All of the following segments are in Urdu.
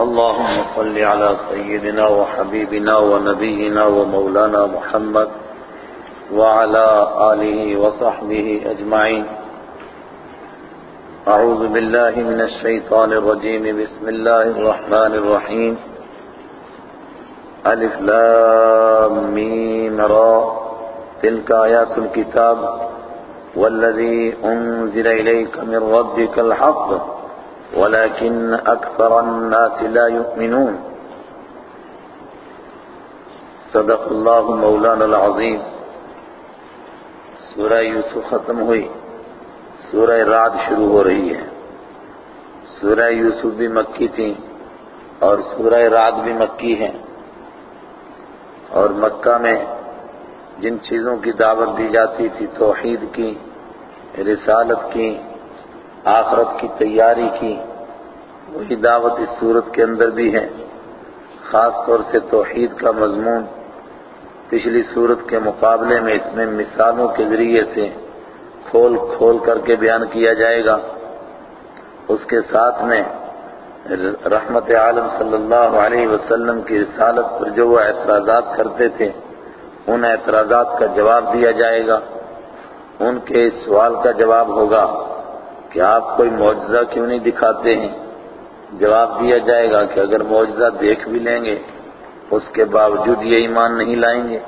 اللهم صل على سيدنا وحبيبنا ونبينا ومولانا محمد وعلى آله وصحبه أجمعين. أعوذ بالله من الشيطان الرجيم. بسم الله الرحمن الرحيم. ألف لام ميم را. تلك آيات الكتاب والذي أنزل إليك من ربك الحق. ولكن أكثر الناس لا يؤمنون. صدق الله مولانا العظيم. سورہ یوسف ختم ہوئی. سورہ رعد شروع ہو رہی ہے. سورہ یوسف بھی مکی تھی اور سورہ رعد بھی مکی ہے. اور مکہ میں جن چیزوں کی دعوت دی جاتی تھی، توحید کی، رسالت کی، آخرت کی تیاری کی وہی دعوت اس صورت کے اندر بھی ہے۔ خاص طور سے توحید کا مضمون پچھلی صورت کے مقابلے میں اس میں مثالوں کے ذریعے سے کھول کھول کر کے بیان کیا جائے گا۔ اس کے ساتھ میں رحمت عالم صلی اللہ علیہ وسلم کی رسالت پر جو وہ اعتراضات کرتے تھے، ان اعتراضات کا جواب دیا جائے گا۔ ان کے اس سوال کا جواب ہوگا کہ آپ کوئی معجزہ کیوں نہیں دکھاتے ہیں؟ جواب دیا جائے گا کہ اگر معجزہ دیکھ بھی لیں گے، اس کے باوجود یہ ایمان نہیں لائیں گے۔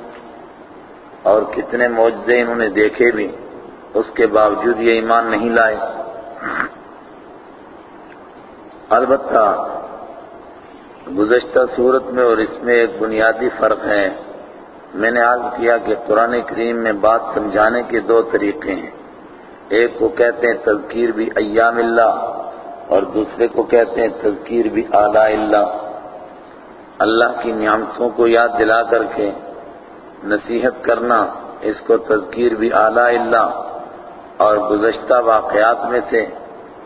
اور کتنے معجزے انہوں نے دیکھے بھی، اس کے باوجود یہ ایمان نہیں لائے۔ البتہ گزشتہ صورت میں اور اس میں ایک بنیادی فرق ہے۔ میں نے عرض کیا کہ قرآن کریم میں بات سمجھانے کے دو طریقے ہیں۔ ایک کو کہتے ہیں تذکیر بھی ایام اللہ اور دوسرے کو کہتے ہیں تذکیر بھی اعلیٰ اللہ۔ اللہ کی نعمتوں کو یاد دلا کر کے نصیحت کرنا، اس کو تذکیر بھی اعلیٰ اللہ۔ اور گزشتہ واقعات میں سے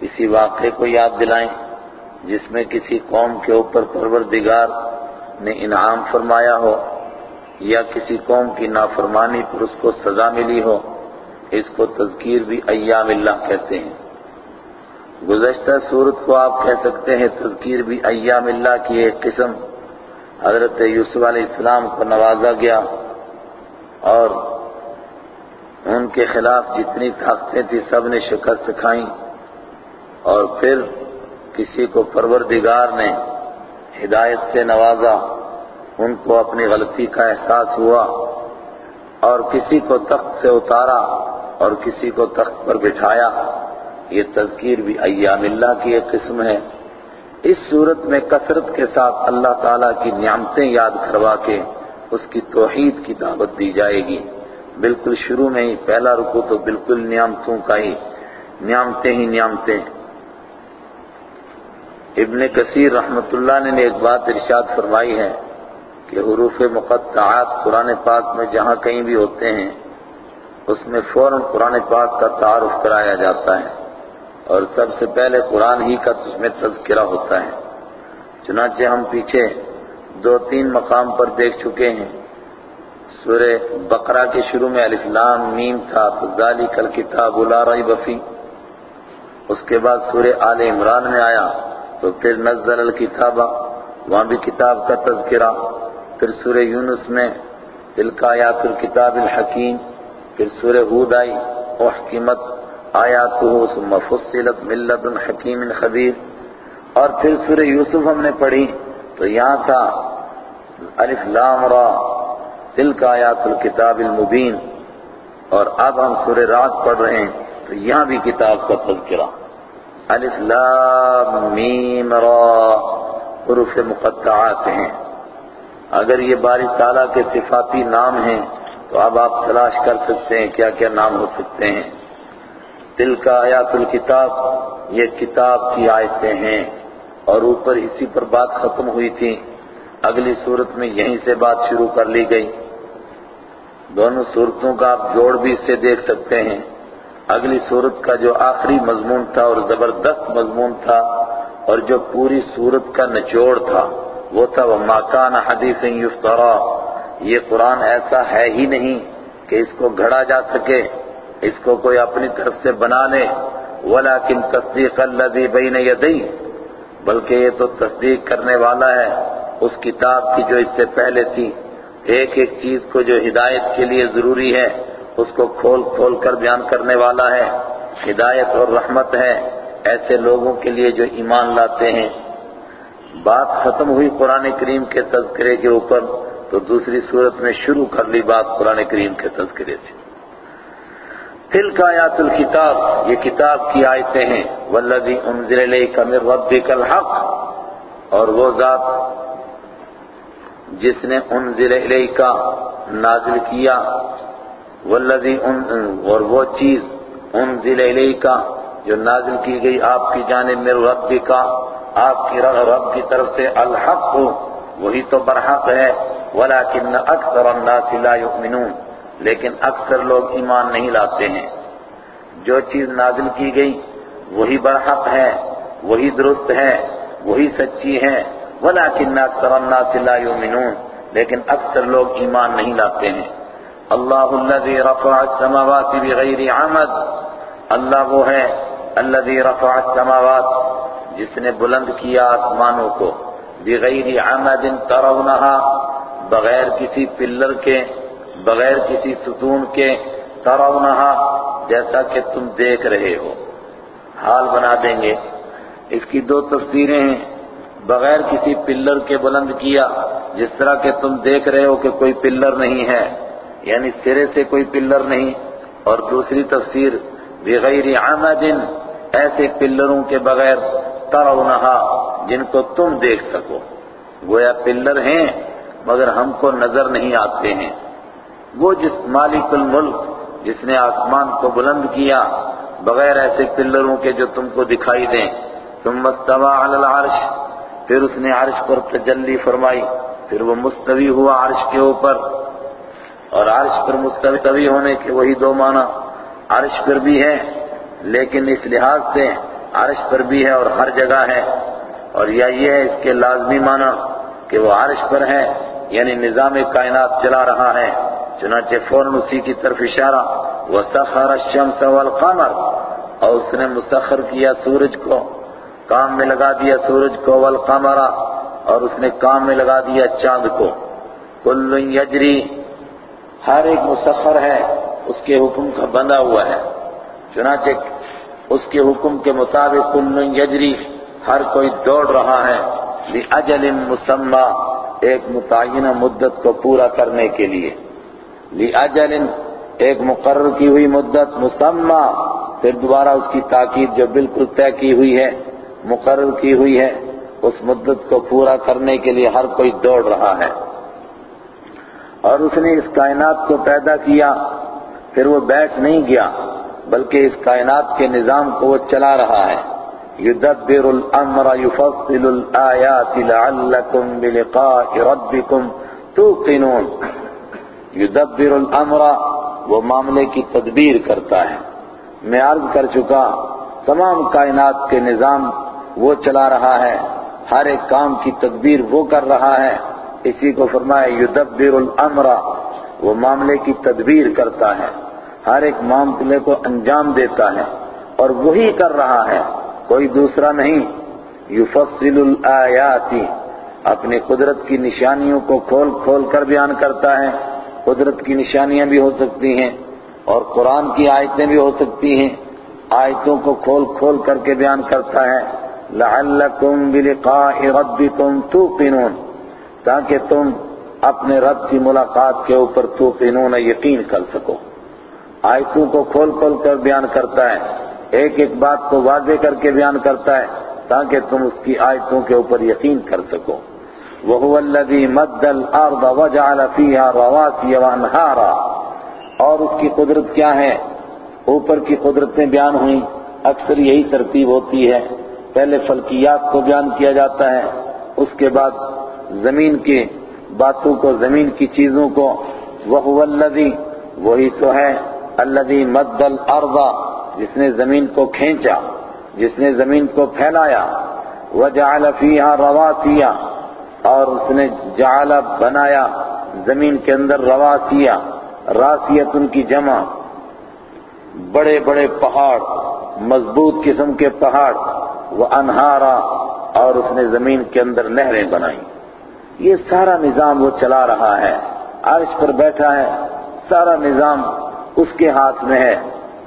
کسی واقعے کو یاد دلائیں، جس میں کسی قوم کے اوپر پروردگار نے انعام فرمایا ہو یا کسی قوم کی نافرمانی پر اس کو سزا ملی ہو، اس کو تذکیر بھی ایام اللہ کہتے ہیں۔ گزشتہ صورت کو آپ کہہ سکتے ہیں، تذکیر بھی ایام اللہ کی ایک قسم۔ حضرت یوسف علیہ السلام کو نوازا گیا اور ان کے خلاف جتنی طاقتیں تھیں، سب نے شکست کھائیں۔ اور پھر کسی کو پروردگار نے ہدایت سے نوازا، ان کو اپنی غلطی کا احساس ہوا اور کسی کو تخت سے اتارا اور کسی کو تخت پر بٹھایا۔ یہ تذکیر بھی ایام اللہ کی ایک قسم ہے۔ اس صورت میں کثرت کے ساتھ اللہ تعالیٰ کی نعمتیں یاد کروا کے اس کی توحید کی دعوت دی جائے گی۔ بالکل شروع میں ہی، پہلا رکو تو بالکل نعمتوں کا ہی۔ نعمتیں ہی نعمتیں۔ ابن کثیر رحمت اللہ نے ایک بات ارشاد فرمائی ہے کہ حروف مقطعات قرآن پاک میں جہاں کہیں بھی ہوتے ہیں، اس میں فوراً قرآن پاک کا تعارف کرایا جاتا ہے۔ اور سب سے پہلے قرآن ہی کا اس میں تذکرہ ہوتا ہے۔ چنانچہ ہم پیچھے دو تین مقام پر دیکھ چکے ہیں۔ سورہ بقرہ کے شروع میں الف میم تھا، تو ذالک الکتاب لا ریب فی۔ اس کے بعد سورہ آل عمران میں آیا، تو پھر نزل الکتاب، وہاں بھی کتاب کا تذکرہ۔ پھر سورہ یونس میں تلک آیات الکتاب الحکیم۔ پھر سورہ ہود آئی، احکمت آیاتہ ثم فصلت ملت حکیم خبیر۔ اور پھر سورہ یوسف ہم نے پڑھی تو یہاں تھا الف لام را، تلک آیات الکتاب المبین۔ اور اب ہم سورہ رات پڑھ رہے ہیں تو یہاں بھی کتاب کا تذکرہ۔ الف لام میم را، حروف مقطعات ہیں۔ اگر یہ باری تعالیٰ کے صفاتی نام ہیں تو اب آپ تلاش کر سکتے ہیں کیا کیا نام ہو سکتے ہیں۔ دل کا آیات الکتاب، یہ کتاب کی آیتیں ہیں۔ اور اوپر اسی پر بات ختم ہوئی تھی۔ اگلی صورت میں یہیں سے بات شروع کر لی گئی۔ دونوں صورتوں کا آپ جوڑ بھی اس سے دیکھ سکتے ہیں۔ اگلی صورت کا جو آخری مضمون تھا اور زبردست مضمون تھا اور جو پوری صورت کا نچوڑ تھا، وہ تھا وہ ماکان حدیث یفترا یہ قرآن ایسا ہے ہی نہیں کہ اس کو گھڑا جا سکے۔ اس کو کوئی اپنی طرف سے بنا لے، ولیکن تصدیق الذی بین یدی بلکہ یہ تو تصدیق کرنے والا ہے، اس کتاب کی جو اس سے پہلے تھی۔ ایک ایک چیز کو جو ہدایت کے لیے ضروری ہے، اس کو کھول کھول کر بیان کرنے والا ہے۔ ہدایت اور رحمت ہے، ایسے لوگوں کے لیے جو ایمان لاتے ہیں۔ بات ختم ہوئی قرآن کریم کے تذکرے کے اوپر، تو دوسری صورت میں شروع کر لی بات قرآن کریم کے تذکرے سے۔ تل کا آیات الکتاب، یہ کتاب کی آیتیں ہیں۔ والذی انزل الیک من ربک الحق، اور وہ ذات جس نے انزل الیک نازل کیا۔ والذی اور وہ چیز انزل الیک جو نازل کی گئی آپ کی جانب من ربک آپ کی رب کی طرف سے الحق، وہی تو برحق ہے۔ ولیکن اکثر الناس لا یؤمنون لیکن اکثر لوگ ایمان نہیں لاتے ہیں۔ جو چیز نازل کی گئی، وہی برحق ہے، وہی درست ہے، وہی سچی ہے۔ ولیکن اکثر الناس لا لیکن اکثر لوگ ایمان نہیں لاتے ہیں۔ اللہ الذي رفع السماوات بغیر عمد، اللہ وہ ہے الذي رفع السماوات، جس نے بلند کیا آسمانوں کو۔ بغیر عمد ترونها بغیر کسی پلر کے بغیر کسی ستون کے ترونہا جیسا کہ تم دیکھ رہے ہو۔ حال بنا دیں گے۔ اس کی دو تفسیریں ہیں۔ بغیر کسی پلر کے بلند کیا، جس طرح کہ تم دیکھ رہے ہو کہ کوئی پلر نہیں ہے یعنی سرے سے کوئی پلر نہیں۔ اور دوسری تفسیر، بغیر عمد، ایسے پلروں کے بغیر ترونہا جن کو تم دیکھ سکو۔ گویا پلر ہیں، مگر ہم کو نظر نہیں آتے ہیں۔ وہ جس مالک الملک جس نے آسمان کو بلند کیا، بغیر ایسے پلروں کے جو تم کو دکھائی دیں۔ تم مستوى علی العرش، پھر اس نے عرش پر تجلی فرمائی، پھر وہ مستوی ہوا عرش کے اوپر۔ اور عرش پر مستوی ہونے کے وہی دو معنی، عرش پر بھی ہے، لیکن اس لحاظ سے عرش پر بھی ہے اور ہر جگہ ہے۔ اور یا یہ ہے اس کے لازمی معنی کہ وہ عرش پر ہے یعنی نظام کائنات چلا رہا ہے۔ چنانچہ فوراً اسی کی طرف اشارہ، وَسَخَرَ الشَّمْسَ وَالْقَمَرَ۔ اور اس نے مسخر کیا سورج کو کام میں لگا دیا سورج کو، والقمر۔ اور اس نے کام میں لگا دیا چاند کو۔ کل یجری، ہر ایک مسخر ہے، اس کے حکم کا بندہ ہوا ہے۔ چنانچہ اس کے حکم کے مطابق کل یجری، ہر کوئی دوڑ رہا ہے۔ لِأَجَلٍ مُسَمَّى، ایک متعینہ مدت کو پورا کرنے کے لیے۔ لِأَجَلٍ، ایک مقرر کی ہوئی مدت مسمى پھر دوبارہ اس کی تاکید جو بالکل طے کی ہوئی ہے، مقرر کی ہوئی ہے، اس مدت کو پورا کرنے کے لیے ہر کوئی دوڑ رہا ہے۔ اور اس نے اس کائنات کو پیدا کیا، پھر وہ بیٹھ نہیں گیا، بلکہ اس کائنات کے نظام کو وہ چلا رہا ہے۔ يدبر الامر يفصل الآيات لعلكم بلقاء ربكم توقنون۔ يدبر الامر وہ معاملے کی تدبیر کرتا ہے میں عرض کر چکا تمام کائنات کے نظام وہ چلا رہا ہے ہر ایک کام کی تدبیر وہ کر رہا ہے اسی کو فرمایا یدبر الامر وہ معاملے کی تدبیر کرتا ہے ہر ایک معاملے کو انجام دیتا ہے اور وہی کر رہا ہے کوئی دوسرا نہیں یفصل الآیات اپنی قدرت کی نشانیوں کو کھول کھول کر بیان کرتا ہے قدرت کی نشانیاں بھی ہو سکتی ہیں اور قرآن کی آیتیں بھی ہو سکتی ہیں۔ آیتوں کو کھول کھول کر کے بیان کرتا ہے۔ لعلکم بلقاء ربکم توقنون۔ تاکہ تم اپنے رب کی ملاقات کے اوپر توقنون، یقین کر سکو۔ آیتوں کو کھول کھول کر بیان کرتا ہے۔ ایک ایک بات کو واضح کر کے بیان کرتا ہے تاکہ تم اس کی آیتوں کے اوپر یقین کر سکو۔ وَهُوَ الَّذِي مَدَّ الْأَرْضَ وَجَعَلَ فِيهَا رَوَاسِيَ وَأَنْهَارًا۔ اور اس کی قدرت کیا ہے؟ اوپر کی قدرتیں بیان ہوئیں۔ اکثر یہی ترتیب ہوتی ہے۔ پہلے فلکیات کو بیان کیا جاتا ہے۔ اس کے بعد زمین کی باتوں کو، زمین کی چیزوں کو۔ وَهُوَ الَّذِي، وہی تو ہے۔ الَّذِي مَدَّ الْأَرْضَ، جس نے زمین کو کھینچا، جس نے زمین کو پھیلایا۔ وَجَعَلَ فِيهَا رَوَاسِيَ اور اس نے جعل بنایا، زمین کے اندر رواسیہ راسیت ان کی جمع، بڑے بڑے پہاڑ، مضبوط قسم کے پہاڑ، وہ انہارا اور اس نے زمین کے اندر نہریں بنائی۔ یہ سارا نظام وہ چلا رہا ہے۔ عرش پر بیٹھا ہے، سارا نظام اس کے ہاتھ میں ہے۔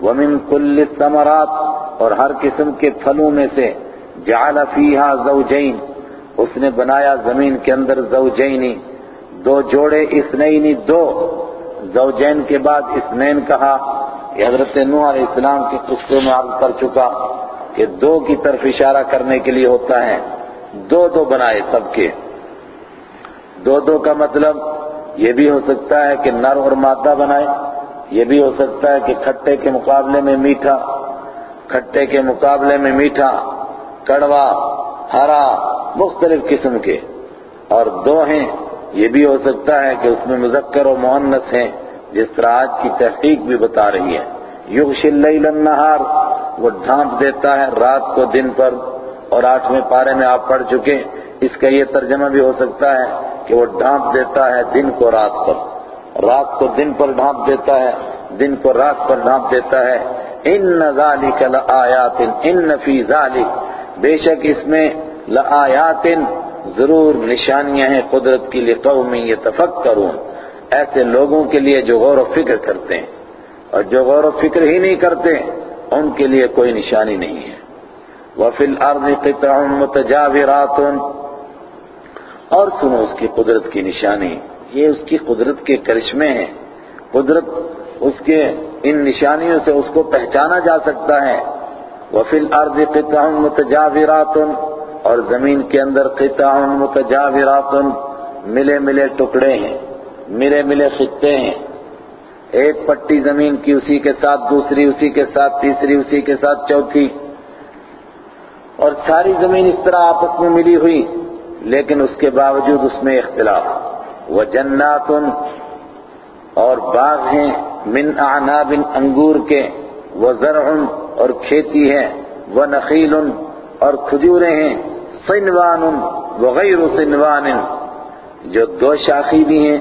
وَمِن كُلِّ الثَّمَرَاتِ اور ہر قسم کے پھلوں میں سے جَعَلَ فِيهَا زَوْجَيْن اس نے بنایا زمین کے اندر زوجینی، دو جوڑے اثنینی، دو۔ زوجین کے بعد اثنین کہا، یہ حضرت نوح علیہ السلام کے قصے میں عرض کر چکا کہ دو کی طرف اشارہ کرنے کے لیے ہوتا ہے۔ دو دو بنائے سب کے۔ دو دو کا مطلب یہ بھی ہو سکتا ہے کہ نر اور مادہ بنائے، یہ بھی ہو سکتا ہے کہ کھٹے کے مقابلے میں میٹھا، کھٹے کے مقابلے میں میٹھا، کڑوا ہرا مختلف قسم کے۔ اور دو ہیں یہ بھی ہو سکتا ہے کہ اس میں مذکر و مونس ہیں، جس طرح آج کی تحقیق بھی بتا رہی ہے۔ یغش اللیل النہار، وہ ڈھانپ دیتا ہے رات کو دن پر۔ اور آٹھویں پارے میں آپ پڑھ چکے، اس کا یہ ترجمہ بھی ہو سکتا ہے کہ وہ ڈھانپ دیتا ہے دن کو رات پر۔ رات کو دن پر ڈھانپ دیتا ہے، دن کو رات پر ڈھانپ دیتا ہے۔ ان ذالک لآیات، ان فی ذالک۔ بے شک اس میں لآیات ضرور نشانیاں ہیں قدرت کی لقوم یتفکرون، ایسے لوگوں کے لیے جو غور و فکر کرتے ہیں۔ اور جو غور و فکر ہی نہیں کرتے، ان کے لیے کوئی نشانی نہیں ہے۔ وَفِي الْأَرْضِ قِطَعٌ مُتَجَاوِرَاتٌ۔ اور سنو اس کی قدرت کی نشانی۔ یہ اس کی قدرت کے کرشمے ہیں۔ قدرت اس کے ان نشانیوں سے اس کو پہچانا جا سکتا ہے۔ وَفِي الْأَرْضِ قِطَعٌ مُتَجَاوِرَاتٌ اور زمین کے اندر قطع متجاورات ملے ملے ٹکڑے ہیں، ملے ملے خطے ہیں۔ ایک پٹی زمین کی اسی کے ساتھ، دوسری اسی کے ساتھ، تیسری اسی کے ساتھ، چوتھی۔ اور ساری زمین اس طرح آپس میں ملی ہوئی، لیکن اس کے باوجود اس میں اختلاف۔ وہ جنات اور باغ ہیں، من اعناب انگور کے وہ زرع اور کھیتی ہے وہ نخیل اور کھجوریں ہیں۔ سنوان وغیر سنوان جو دو شاخی بھی ہیں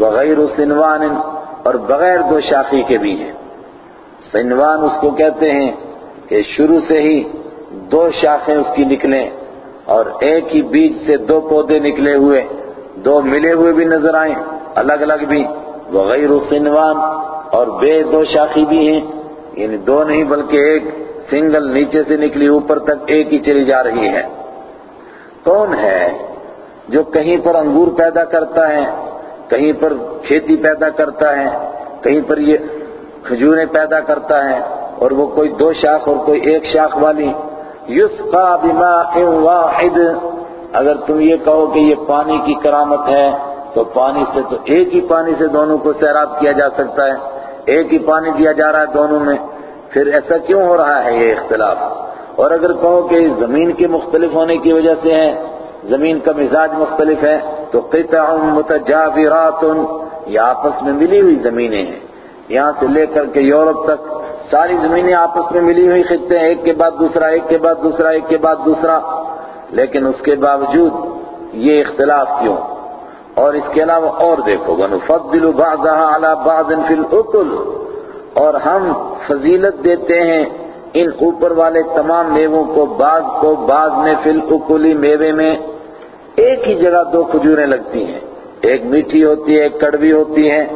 وغیر سنوان اور بغیر دو شاخی کے بھی ہیں۔ سنوان اس کو کہتے ہیں کہ شروع سے ہی دو شاخیں اس کی نکلیں اور ایک ہی بیج سے دو پودے نکلے ہوئے، دو ملے ہوئے بھی نظر آئیں، الگ الگ بھی۔ وغیر سنوان اور بے دو شاخی بھی ہیں۔ یعنی دو نہیں بلکہ ایک سنگل نیچے سے نکلی اوپر تک ایک ہی چلی جا رہی ہے۔ کون ہے جو کہیں پر انگور پیدا کرتا ہے، کہیں پر کھیتی پیدا کرتا ہے، کہیں پر یہ کھجوریں پیدا کرتا ہے اور وہ کوئی دو شاخ اور کوئی ایک شاخ والی؟ یسقا بماء واحد۔ اگر تم یہ کہو کہ یہ پانی کی کرامت ہے، تو پانی سے تو ایک ہی پانی سے دونوں کو سیراب کیا جا سکتا ہے۔ ایک ہی پانی دیا جا رہا ہے دونوں میں۔ پھر ایسا کیوں ہو رہا ہے یہ اختلاف؟ اور اگر کہو کہ زمین کے مختلف ہونے کی وجہ سے ہے زمین کا مزاج مختلف ہے، تو قطع متجاورات یہ آپس میں ملی ہوئی زمینیں ہیں۔ یہاں سے لے کر کے یورپ تک ساری زمینیں آپس میں ملی ہوئی خطے ہیں، ایک کے بعد دوسرا، ایک کے بعد دوسرا، ایک کے بعد دوسرا۔ لیکن اس کے باوجود یہ اختلاف کیوں؟ اور اس کے علاوہ اور دیکھو، وَنُفَضِّلُ بَعْضَهَا عَلَى بَعْضٍ فِي الْأُكُلِ اور ہم فضیلت دیتے ہیں ان اوپر والے تمام میووں کو بعض کو بعض میں فی میوے میں۔ ایک ہی جگہ دو کھجوریں لگتی ہیں۔ ایک میٹھی ہوتی ہے، ایک کڑوی ہوتی ہے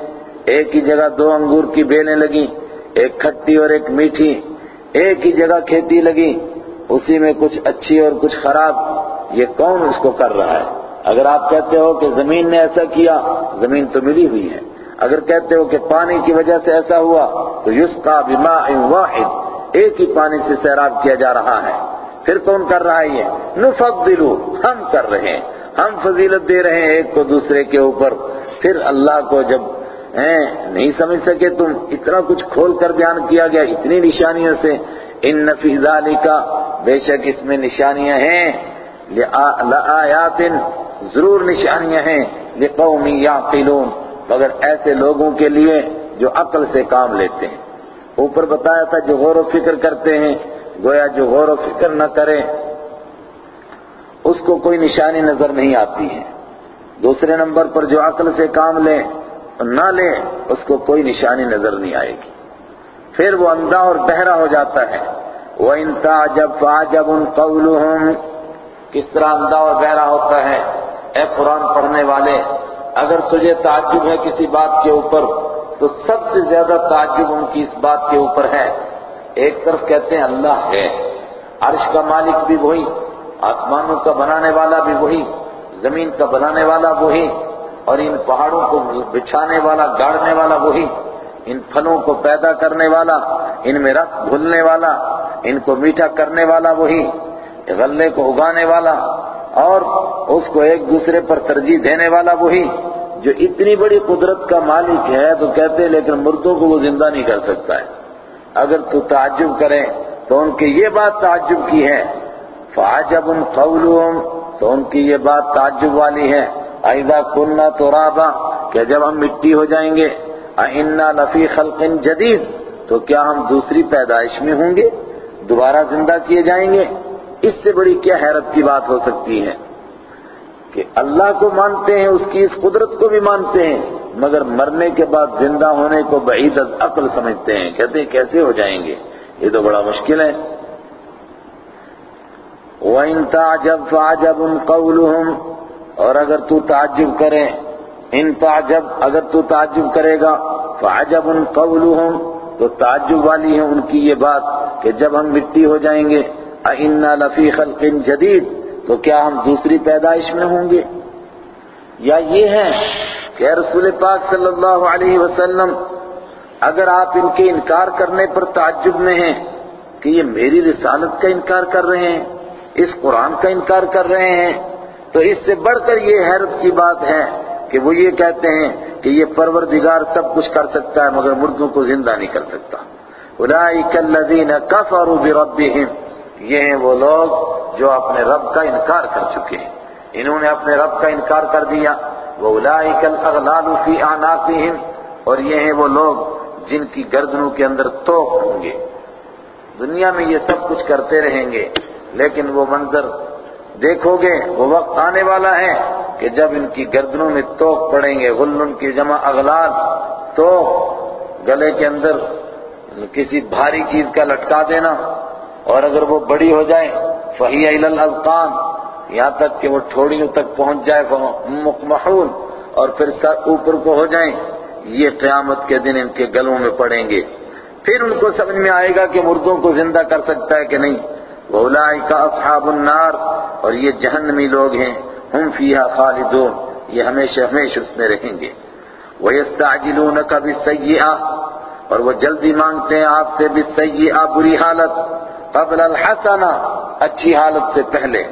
ایک ہی جگہ دو انگور کی بیلیں لگی ایک کھٹی اور ایک میٹھی۔ ایک ہی جگہ کھیتی لگی۔ اسی میں کچھ اچھی اور کچھ خراب۔ یہ کون اس کو کر رہا ہے؟ اگر آپ کہتے ہو کہ زمین نے ایسا کیا، زمین تو ملی ہوئی ہے۔ اگر کہتے ہو کہ پانی کی وجہ سے ایسا ہوا، تو یسقا بماء واحد، ایک ہی پانی سے سیراب کیا جا رہا ہے۔ پھر کون کر رہا ہے یہ؟ نفضلو، ہم کر رہے ہیں۔ ہم فضیلت دے رہے ہیں ایک کو دوسرے کے اوپر۔ پھر اللہ کو جب نہیں سمجھ سکے تم، اتنا کچھ کھول کر بیان کیا گیا، اتنی نشانیوں سے۔ ان فی ذالک بے شک اس میں نشانیاں ہیں۔ لآیات ضرور نشانیاں ہیں۔ لقوم یعقلون مگر ایسے لوگوں کے لیے جو عقل سے کام لیتے ہیں۔ اوپر بتایا تھا جو غور و فکر کرتے ہیں، گویا جو غور و فکر نہ کرے اس کو کوئی نشانی نظر نہیں آتی ہے۔ دوسرے نمبر پر جو عقل سے کام لے نہ لے اس کو کوئی نشانی نظر نہیں آئے گی۔ پھر وہ اندھا اور بہرا ہو جاتا ہے۔ وہ انتا جب فاجب ان کس طرح اندھا اور بہرا ہوتا ہے، اے قرآن پڑھنے والے اگر تجھے تعجب ہے کسی بات کے اوپر، تو سب سے زیادہ تعجب ان کی اس بات کے اوپر ہے۔ ایک طرف کہتے ہیں اللہ ہے، عرش کا مالک بھی وہی، آسمانوں کا بنانے والا بھی وہی، زمین کا بنانے والا وہی، اور ان پہاڑوں کو بچھانے والا، گاڑنے والا وہی، ان پھلوں کو پیدا کرنے والا، ان میں رس گھلنے والا، ان کو میٹھا کرنے والا وہی، غلے کو اگانے والا اور اس کو ایک دوسرے پر ترجیح دینے والا وہی جو اتنی بڑی قدرت کا مالک ہے تو کہتے ہیں لیکن مردوں کو وہ زندہ نہیں کر سکتا ہے۔ اگر تو تعجب کرے تو ان کی یہ بات تعجب کی ہے۔ فعجب قولهم، تو ان کی یہ بات تعجب والی ہے۔ ایدا کننا ترابا، کہ جب ہم مٹی ہو جائیں گے انا لفی خلق جدید، تو کیا ہم دوسری پیدائش میں ہوں گے؟ دوبارہ زندہ کیے جائیں گے؟ اس سے بڑی کیا حیرت کی بات ہو سکتی ہے کہ اللہ کو مانتے ہیں، اس کی اس قدرت کو بھی مانتے ہیں، مگر مرنے کے بعد زندہ ہونے کو بعید از عقل سمجھتے ہیں۔ کہتے ہیں کیسے ہو جائیں گے؟ یہ تو بڑا مشکل ہے۔ وَإِن تَعْجَبْ فَعَجَبٌ قَوْلُهُمْ، اور اگر تو تعجب کرے، ان تعجب، اگر تو تعجب کرے گا، فَعَجَبٌ قَوْلُهُمْ، تو تعجب والی ہے ان کی یہ بات کہ جب ہم مٹی ہو جائیں گے اِنَّا لَفِي خَلْقٍ جَدِيدٍ تو کیا ہم دوسری پیدائش میں ہوں گے؟ یا یہ ہے کہ رسول پاک صلی اللہ علیہ وسلم، اگر آپ ان کے انکار کرنے پر تعجب میں ہیں کہ یہ میری رسالت کا انکار کر رہے ہیں، اس قرآن کا انکار کر رہے ہیں، تو اس سے بڑھ کر یہ حیرت کی بات ہے کہ وہ یہ کہتے ہیں کہ یہ پروردگار سب کچھ کر سکتا ہے مگر مردوں کو زندہ نہیں کر سکتا۔ اولئک الذین کفروا بربہم یہ ہیں وہ لوگ جو اپنے رب کا انکار کر چکے ہیں۔ انہوں نے اپنے رب کا انکار کر دیا۔ وہ الاغلال فی اعناقہم اور یہ ہیں وہ لوگ جن کی گردنوں کے اندر توق ہوں گے۔ دنیا میں یہ سب کچھ کرتے رہیں گے، لیکن وہ منظر دیکھو گے، وہ وقت آنے والا ہے کہ جب ان کی گردنوں میں توق پڑیں گے۔ غلن کی جمع اغلال تو گلے کے اندر کسی بھاری چیز کا لٹکا دینا۔ اور اگر وہ بڑی ہو جائے فہی الاذقان یہاں تک کہ وہ ٹھوڑیوں تک پہنچ جائے مقمحون، اور پھر سر اوپر کو ہو جائیں، یہ قیامت کے دن ان کے گلوں میں پڑیں گے۔ پھر ان کو سمجھ میں آئے گا کہ مردوں کو زندہ کر سکتا ہے کہ نہیں۔ وَأُولَئِكَ أَصْحَابُ النَّارِ، اور یہ جہنمی لوگ ہیں، ہم فِيهَا خالدون، یہ ہمیشہ ہمیشہ اس میں رہیں گے۔ وَيَسْتَعْجِلُونَكَ بِالسَّيِّئَةِ، اور وہ جلدی مانگتے ہیں آپ سے بِالسَّيِّئَةِ، بری حالت۔ قبل الحسنہ اچھی حالت سے پہلے۔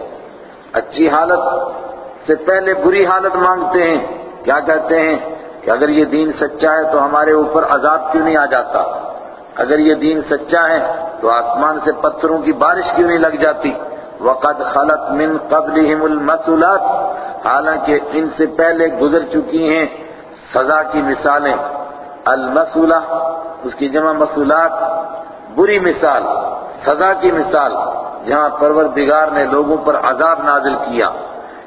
اچھی حالت سے پہلے بری حالت مانگتے ہیں۔ کیا کہتے ہیں کہ اگر یہ دین سچا ہے تو ہمارے اوپر عذاب کیوں نہیں آ جاتا؟ اگر یہ دین سچا ہے تو آسمان سے پتھروں کی بارش کیوں نہیں لگ جاتی؟ وقد خلط من قبلہم المسولات حالانکہ ان سے پہلے گزر چکی ہیں سزا کی مثالیں۔ المسولہ اس کی جمع مسولات بری مثال، سزا کی مثال، جہاں پروردگار نے لوگوں پر عذاب نازل کیا۔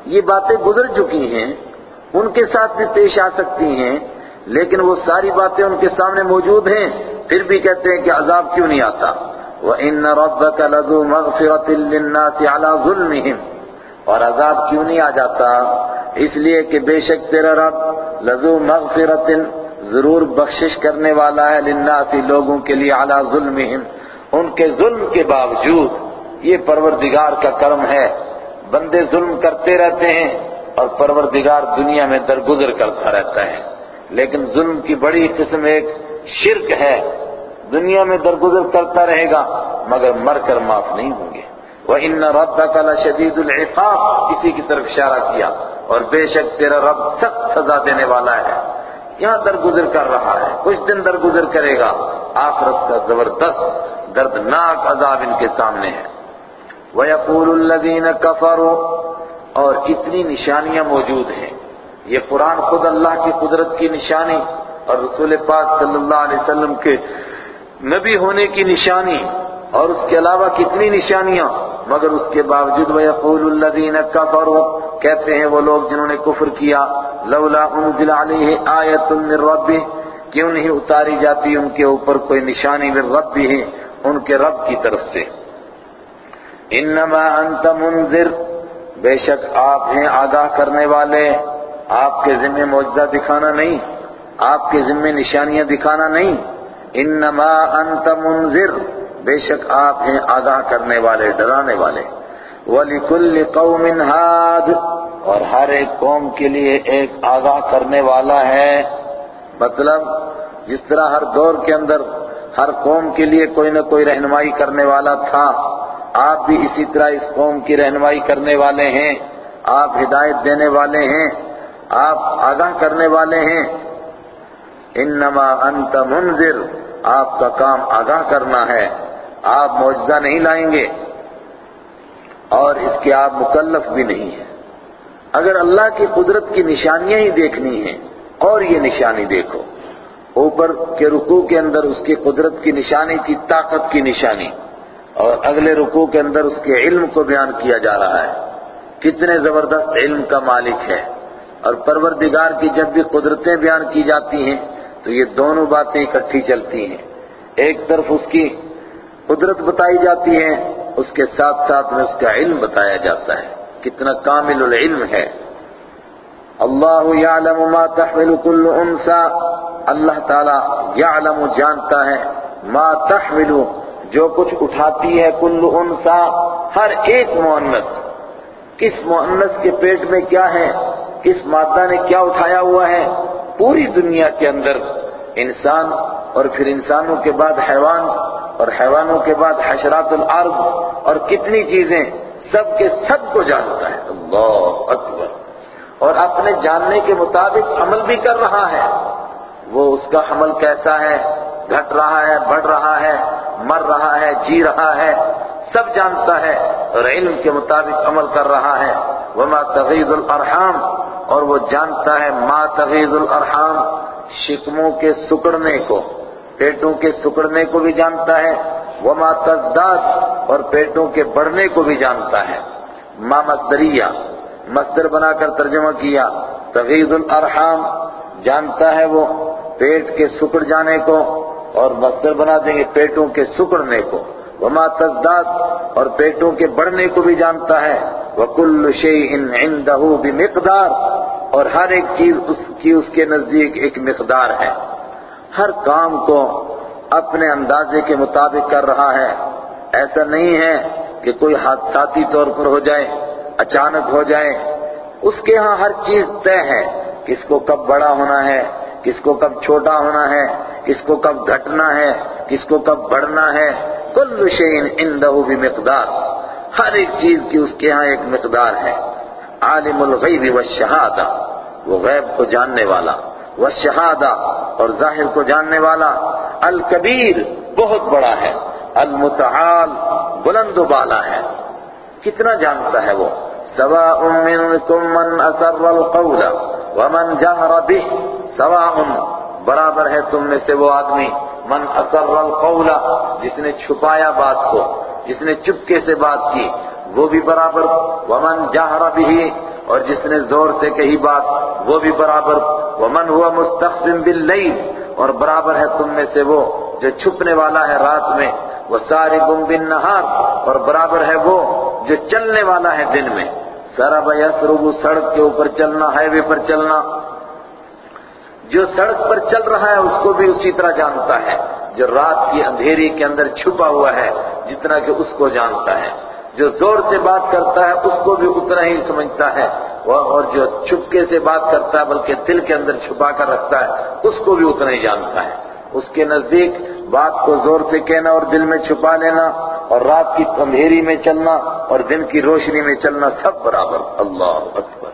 یہ باتیں گزر چکی ہیں، ان کے ساتھ بھی پیش آ سکتی ہیں، لیکن وہ ساری باتیں ان کے سامنے موجود ہیں، پھر بھی کہتے ہیں کہ عذاب کیوں نہیں آتا۔ وَإِنَّ رَبَّكَ لَذُو مَغْفِرَةٍ لِلنَّاسِ عَلَى ظُلْمِهِمْ۔ اور عذاب کیوں نہیں آ جاتا؟ اس لیے کہ بے شک تیرا رب لذو مغفرة ضرور بخشش کرنے والا ہے للناس لوگوں کے لیے علی ظلمہم، ان کے ظلم کے باوجود یہ پروردگار کا کرم ہے۔ بندے ظلم کرتے رہتے ہیں اور پروردگار دنیا میں درگزر کرتا رہتا ہے۔ لیکن ظلم کی بڑی قسم ایک شرک ہے۔ دنیا میں درگزر کرتا رہے گا، مگر مر کر معاف نہیں ہوں گے۔ وَإِنَّ رَبَّكَ لَشَدِيدُ الْعِقَابِ، اسی کی طرف اشارہ کیا۔ اور بے شک تیرا رب سخت سزا دینے والا ہے۔ یہاں درگزر کر رہا ہے۔ کچھ دن درگزر کرے گا۔ آخرت کا زبردست، دردناک عذاب ان کے سامنے ہے۔ وَيَقُولُ الَّذِينَ كَفَرُوا، اور اتنی نشانیاں موجود ہیں۔ یہ قرآن خود اللہ کی قدرت کی نشانی اور رسول پاک صلی اللہ علیہ وسلم کے نبی ہونے کی نشانی اور اس کے علاوہ کتنی نشانیاں، مگر اس کے باوجود وَيَقُولُ الَّذِينَ كَفَرُوا کہتے ہیں وہ لوگ جنہوں نے کفر کیا، لولا انزل علیہ آیت من ربی کیوں نہیں اتاری جاتی ان کے اوپر کوئی نشانی من ربی ہے ان کے رب کی طرف سے؟ انما انت منذر، بے شک آپ ہیں آگاہ کرنے والے، آپ کے ذمہ معجزہ دکھانا نہیں، آپ کے ذمہ نشانیاں دکھانا نہیں۔ انما انت منذر، بے شک آپ ہیں آگاہ کرنے والے، ڈرانے والے۔ وَلِكُلِّ قَوْمٍ هَادٍ اور ہر ایک قوم کے لیے ایک آگاہ کرنے والا ہے۔ مطلب جس طرح ہر دور کے اندر ہر قوم کے لیے کوئی نہ کوئی رہنمائی کرنے والا تھا، آپ بھی اسی طرح اس قوم کی رہنمائی کرنے والے ہیں، آپ ہدایت دینے والے ہیں، آپ آگاہ کرنے والے ہیں۔ انما انت منذر، آپ کا کام آگاہ کرنا ہے، آپ معجزہ نہیں لائیں گے۔ اور اس کے آپ مکلف بھی نہیں ہیں۔ اگر اللہ کی قدرت کی نشانیاں ہی دیکھنی ہیں، اور یہ نشانی دیکھو۔ اوپر کے رکوع کے اندر اس کی قدرت کی نشانی کی طاقت کی نشانی۔ اور اگلے رکوع کے اندر اس کے علم کو بیان کیا جا رہا ہے۔ کتنے زبردست علم کا مالک ہے۔ اور پروردگار کی جب بھی قدرتیں بیان کی جاتی ہیں، تو یہ دونوں باتیں اکٹھی چلتی ہیں۔ ایک طرف اس کی قدرت بتائی جاتی ہے، اس کے ساتھ ساتھ میں اس کا علم بتایا جاتا ہے۔ کتنا کامل العلم ہے۔ اللہ یعلم ما تحمل کل انسا۔ اللہ تعالی یعلم جانتا ہے ما تحمل، جو کچھ اٹھاتی ہے کل انسا۔ ہر ایک مؤنث، کس مؤنث کے پیٹ میں کیا ہے، کس مادہ نے کیا اٹھایا ہوا ہے، پوری دنیا کے اندر انسان اور پھر انسانوں کے بعد حیوان اور حیوانوں کے بعد حشرات الارض اور کتنی چیزیں سب کے سب کو جانتا ہے۔ اللہ اکبر۔ اور اپنے جاننے کے مطابق عمل بھی کر رہا ہے۔ وہ اس کا عمل کیسا ہے؟ گھٹ رہا ہے، بڑھ رہا ہے، مر رہا ہے جی رہا ہے۔ سب جانتا ہے اور علم کے مطابق عمل کر رہا ہے۔ وما تغیض الارحام اور وہ جانتا ہے ما تغیض الارحام شکموں کے سکڑنے کو، پیٹوں کے سکڑنے کو بھی جانتا ہے۔ وما تزداد اور پیٹوں کے بڑھنے کو بھی جانتا ہے۔ ما مصدریہ، مصدر بنا کر ترجمہ کیا۔ تغیض الارحام، جانتا ہے وہ پیٹ کے سکڑ جانے کو اور مصدر بنا دیں گے پیٹوں کے سکڑنے کو۔ وما تزداد اور پیٹوں کے بڑھنے کو بھی جانتا ہے۔ وَكُلُّ شَيْءٍ عِنْدَهُ بِمِقْدَارٍ، اور ہر ایک چیز اس کی اس کے نزدیک ایک مقدار ہے۔ ہر کام کو اپنے اندازے کے مطابق کر رہا ہے۔ ایسا نہیں ہے کہ کوئی حادثاتی طور پر ہو جائے، اچانک ہو جائے۔ اس کے ہاں ہر چیز طے ہے، کس کو کب بڑا ہونا ہے، کس کو کب چھوٹا ہونا ہے، کس کو کب گھٹنا ہے، کس کو کب بڑھنا ہے۔ کل شین اندہ بھی مقدار ہر ایک چیز کی اس کے ہاں ایک مقدار ہے۔ عالم الغیب والشہادہ، وہ غیب کو جاننے والا۔ والشہادہ اور ظاہر کو جاننے والا۔ الکبیر بہت بڑا ہے، المتعال بلند و بالا ہے۔ کتنا جانتا ہے وہ؟ سواء منکم من اسر القول ومن جہر به، سواء برابر ہے تم میں سے وہ آدمی من اسر القول، جس نے چھپایا بات کو، جس نے چپکے سے بات کی، وہ بھی برابر۔ ومن جہر بھی اور جس نے زور سے کہی بات، وہ بھی برابر۔ ومن ہوا مستقبل باللیل اور برابر ہے تم میں سے وہ جو چھپنے والا ہے رات میں، وہ سارے گم بن نہار، اور برابر ہے وہ جو چلنے والا ہے دن میں۔ سارا یسرب سڑک کے اوپر چلنا ہائی وے پر چلنا۔ جو سڑک پر چل رہا ہے، اس کو بھی اسی طرح جانتا ہے، جو رات کی اندھیری کے اندر چھپا ہوا ہے، جتنا کہ اس کو جانتا ہے۔ جو زور سے بات کرتا ہے، اس کو بھی اتنا ہی سمجھتا ہے۔ اور جو چھپکے سے بات کرتا ہے، بلکہ دل کے اندر چھپا کر رکھتا ہے، اس کو بھی اتنا ہی جانتا ہے۔ اس کے نزدیک بات کو زور سے کہنا اور دل میں چھپا لینا اور رات کی اندھیری میں چلنا اور دن کی روشنی میں چلنا سب برابر۔ اللہ اکبر۔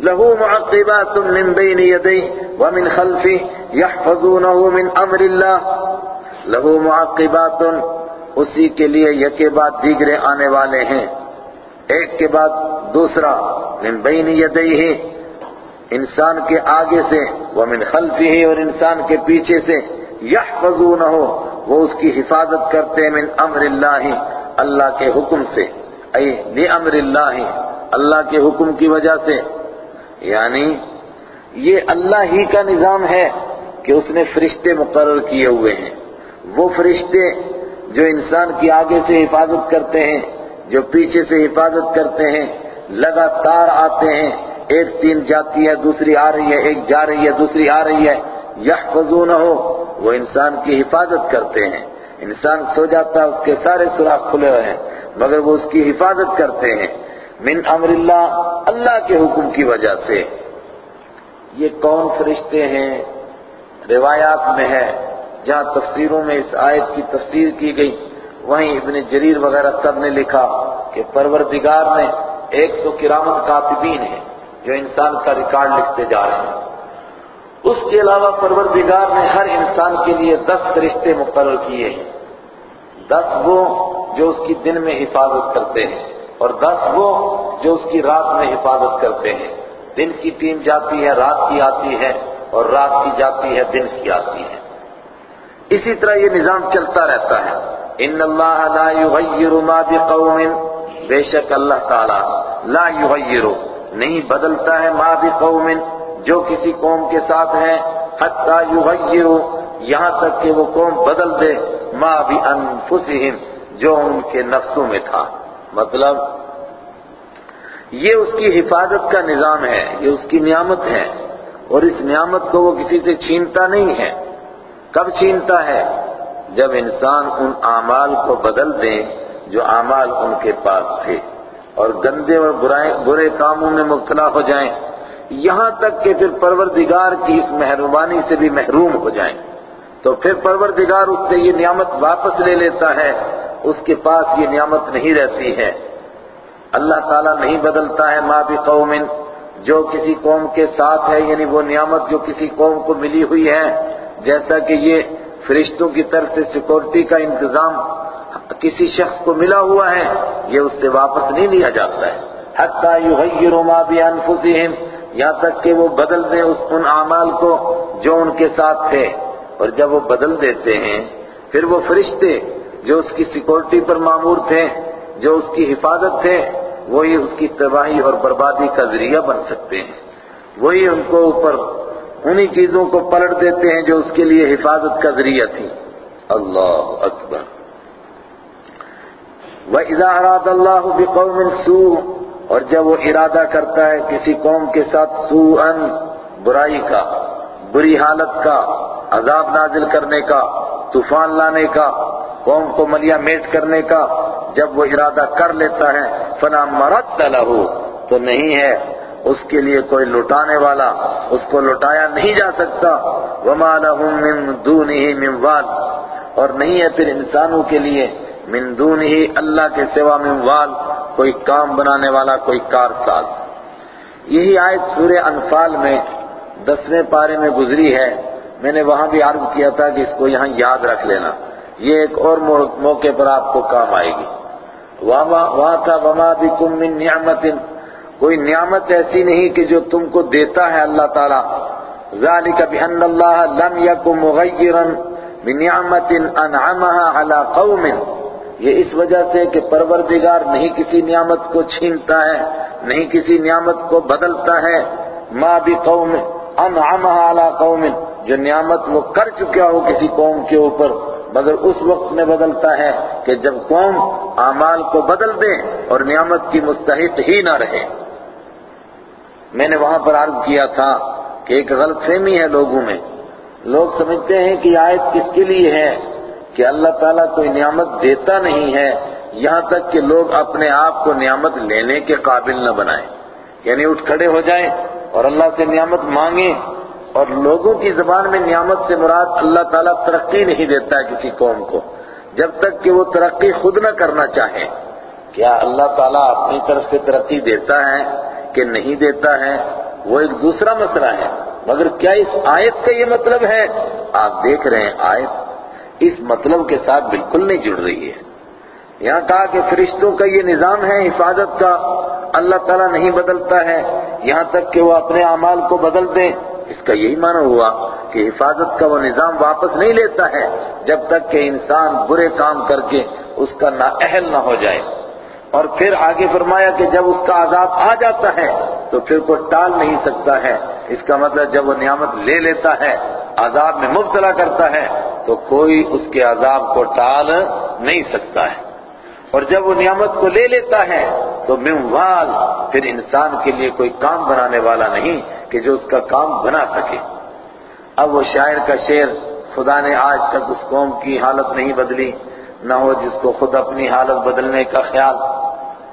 له معقبات من بين يديه ومن خلفه يحفظونه من امر الله له معقبات اسی کے لیے یکے بعد دیگرے آنے والے ہیں۔ ایک کے بعد دوسرا، من بین یدیہ، انسان کے آگے سے، ومن خلفہ، اور انسان کے پیچھے سے یحفظونہ وہ اس کی حفاظت کرتے من امر اللہ اللہ کے حکم سے۔ ای لی امر اللہ اللہ کے حکم کی وجہ سے۔ یعنی یہ اللہ ہی کا نظام ہے کہ اس نے فرشتے مقرر کیے ہوئے ہیں۔ وہ فرشتے جو انسان کی آگے سے حفاظت کرتے ہیں، جو پیچھے سے حفاظت کرتے ہیں، لگاتار آتے ہیں۔ ایک ٹیم جاتی ہے، دوسری آ رہی ہے، ایک جا رہی ہے، دوسری آ رہی ہے۔ یحفظونہ ہو وہ انسان کی حفاظت کرتے ہیں۔ انسان سو جاتا ہے اس کے سارے سوراخ کھلے ہوئے ہیں، مگر وہ اس کی حفاظت کرتے ہیں۔ من امر اللہ اللہ کے حکم کی وجہ سے۔ یہ کون فرشتے ہیں؟ روایات میں ہے۔ جہاں تفسیروں میں اس آیت کی تفسیر کی گئی، وہیں ابن جریر وغیرہ سب نے لکھا کہ پروردگار نے ایک تو کرامت کاتبین ہے جو انسان کا ریکارڈ لکھتے جا رہے ہیں۔ اس کے علاوہ پروردگار نے ہر انسان کے لیے دس فرشتے مقرر کیے ہیں۔ دس وہ جو اس کی دن میں حفاظت کرتے ہیں اور دس وہ جو اس کی رات میں حفاظت کرتے ہیں۔ دن کی ٹیم جاتی ہے، رات کی آتی ہے اور رات کی جاتی ہے، دن کی آتی ہے۔ اسی طرح یہ نظام چلتا رہتا ہے۔ ان اللہ لا یغیر ما بقوم، بے شک اللہ تعالی لا یغیر، نہیں بدلتا ہے ما بقوم، جو کسی قوم کے ساتھ ہے حتی یغیر، یہاں تک کہ وہ قوم بدل دے، ما بانفسہم جو ان کے نفسوں میں تھا۔ مطلب یہ اس کی حفاظت کا نظام ہے، یہ اس کی نعمت ہے، اور اس نعمت کو وہ کسی سے چھینتا نہیں ہے۔ کب چھینتا ہے؟ جب انسان ان اعمال کو بدل دیں جو اعمال ان کے پاس تھے اور گندے اور برے کاموں میں مبتلا ہو جائیں، یہاں تک کہ پھر پروردگار کی اس مہربانی سے بھی محروم ہو جائیں۔ تو پھر پروردگار اس سے یہ نعمت واپس لے لیتا ہے، اس کے پاس یہ نعمت نہیں رہتی ہے۔ اللہ تعالیٰ نہیں بدلتا ہے ما بھی قوم جو کسی قوم کے ساتھ ہے یعنی وہ نعمت جو کسی قوم کو ملی ہوئی ہے جیسا کہ یہ فرشتوں کی طرف سے سیکورٹی کا انتظام کسی شخص کو ملا ہوا ہے، یہ اس سے واپس نہیں لیا جاتا ہے۔ حتی یغیروا ما بانفسہم، یہاں تک کہ وہ بدل دیں اس ان اعمال کو جو ان کے ساتھ تھے۔ اور جب وہ بدل دیتے ہیں، پھر وہ فرشتے جو اس کی سیکورٹی پر معمور تھے، جو اس کی حفاظت تھے، وہی اس کی تباہی اور بربادی کا ذریعہ بن سکتے ہیں۔ وہی ان کو اوپر انہی چیزوں کو پلٹ دیتے ہیں جو اس کے لیے حفاظت کا ذریعہ تھی۔ اللہ اکبر۔ وَإِذَا أَرَادَ اللَّهُ بِقَوْمٍ سُوءٍ، اور جب وہ ارادہ کرتا ہے کسی قوم کے ساتھ سوءن برائی کا، بری حالت کا، عذاب نازل کرنے کا، طوفان لانے کا، قوم کو ملیا میٹ کرنے کا، جب وہ ارادہ کر لیتا ہے فنا مرد لہو تو نہیں ہے۔ اس کے لیے کوئی لٹانے والا اس کو لٹایا نہیں جا سکتا۔ وما لهم من دونه من وال۔ اور نہیں ہے پھر انسانوں کے لیے من دونه اللہ کے سوا من وال۔ کوئی کام بنانے والا، کوئی کار ساز۔ یہی آیت سورہ انفال میں دسویں پارے میں گزری ہے۔ میں نے وہاں بھی عرض کیا تھا کہ اس کو یہاں یاد رکھ لینا۔ یہ ایک اور موقع پر آپ کو کام آئے گی۔ وہاں تھا وما بکم من کوئی نعمت ایسی نہیں کہ جو تم کو دیتا ہے اللہ تعالیٰ۔ ذالک بان اللہ لم یکن مغیرا بنعمت انعمها على قوم۔ یہ اس وجہ سے کہ پروردگار نہیں کسی نعمت کو چھینتا ہے، نہیں کسی نعمت کو بدلتا ہے۔ ما بقوم انعمها على قوم۔ جو نعمت وہ کر چکا ہو کسی قوم کے اوپر، مگر اس وقت میں بدلتا ہے کہ جب قوم اعمال کو بدل دے اور نعمت کی مستحق ہی نہ رہے۔ میں نے وہاں پر عرض کیا تھا کہ ایک غلط فہمی ہے لوگوں میں۔ لوگ سمجھتے ہیں کہ آیت کس کے لیے ہے؟ کہ اللہ تعالیٰ کوئی نعمت دیتا نہیں ہے، یہاں تک کہ لوگ اپنے آپ کو نعمت لینے کے قابل نہ بنائیں۔ یعنی اٹھ کھڑے ہو جائیں اور اللہ سے نعمت مانگیں اور لوگوں کی زبان میں نعمت سے مراد اللہ تعالیٰ ترقی نہیں دیتا ہے کسی قوم کو، جب تک کہ وہ ترقی خود نہ کرنا چاہے کیا اللہ تعالیٰ اپنی طرف سے ترقی دیتا ہے؟ کہ نہیں دیتا ہے، وہ ایک دوسرا مسئلہ ہے۔ مگر کیا اس آیت کا یہ مطلب ہے؟ آپ دیکھ رہے ہیں آیت۔ اس مطلب کے ساتھ بالکل نہیں جڑ رہی ہے۔ یہاں کہا کہ فرشتوں کا یہ نظام ہے، حفاظت کا۔ اللہ تعالیٰ نہیں بدلتا ہے۔ یہاں تک کہ وہ اپنے اعمال کو بدل دیں۔ اس کا یہی معنی ہوا کہ حفاظت کا وہ نظام واپس نہیں لیتا ہے، جب تک کہ انسان برے کام کر کے اس کا نااہل نہ ہو جائے۔ اور پھر آگے فرمایا کہ جب اس کا عذاب آ جاتا ہے تو پھر کوئی ٹال نہیں سکتا ہے۔ اس کا مطلب جب وہ نعمت لے لیتا ہے، عذاب میں مبتلا کرتا ہے، تو کوئی اس کے عذاب کو ٹال نہیں سکتا ہے۔ اور جب وہ نعمت کو لے لیتا ہے، تو منوال پھر انسان کے لیے کوئی کام بنانے والا نہیں کہ جو اس کا کام بنا سکے۔ اب وہ شاعر کا شعر، خدا نے آج تک اس قوم کی حالت نہیں بدلی، نہ ہو جس کو خود اپنی حالت بدلنے کا خیال۔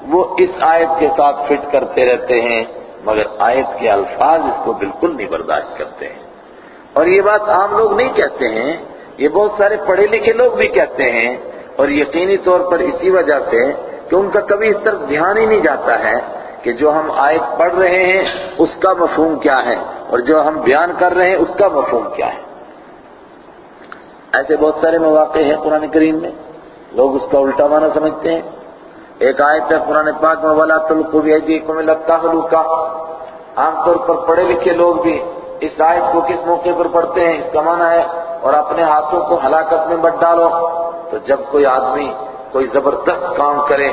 وہ اس آیت کے ساتھ فٹ کرتے رہتے ہیں، مگر آیت کے الفاظ اس کو بالکل نہیں برداشت کرتے ہیں۔ اور یہ بات عام لوگ نہیں کہتے ہیں، یہ بہت سارے پڑھے لکھے لوگ بھی کہتے ہیں، اور یقینی طور پر اسی وجہ سے کہ ان کا کبھی اس طرف دھیان ہی نہیں جاتا ہے کہ جو ہم آیت پڑھ رہے ہیں، اس کا مفہوم کیا ہے، اور جو ہم بیان کر رہے ہیں، اس کا مفہوم کیا ہے۔ ایسے بہت سارے مواقع ہیں قرآن کریم میں، لوگ اس کا الٹا معنی سمجھتے ہیں۔ ایک آیت ہے قرآن پاک میں، ولا تلقوا بیدیکم الى التهلکہ عام طور پر پڑھے لکھے لوگ بھی اس آیت کو کس موقع پر پڑھتے ہیں، اس کا معنی ہے اور اپنے ہاتھوں کو ہلاکت میں مت ڈالو۔ تو جب کوئی آدمی کوئی زبردست کام کرے،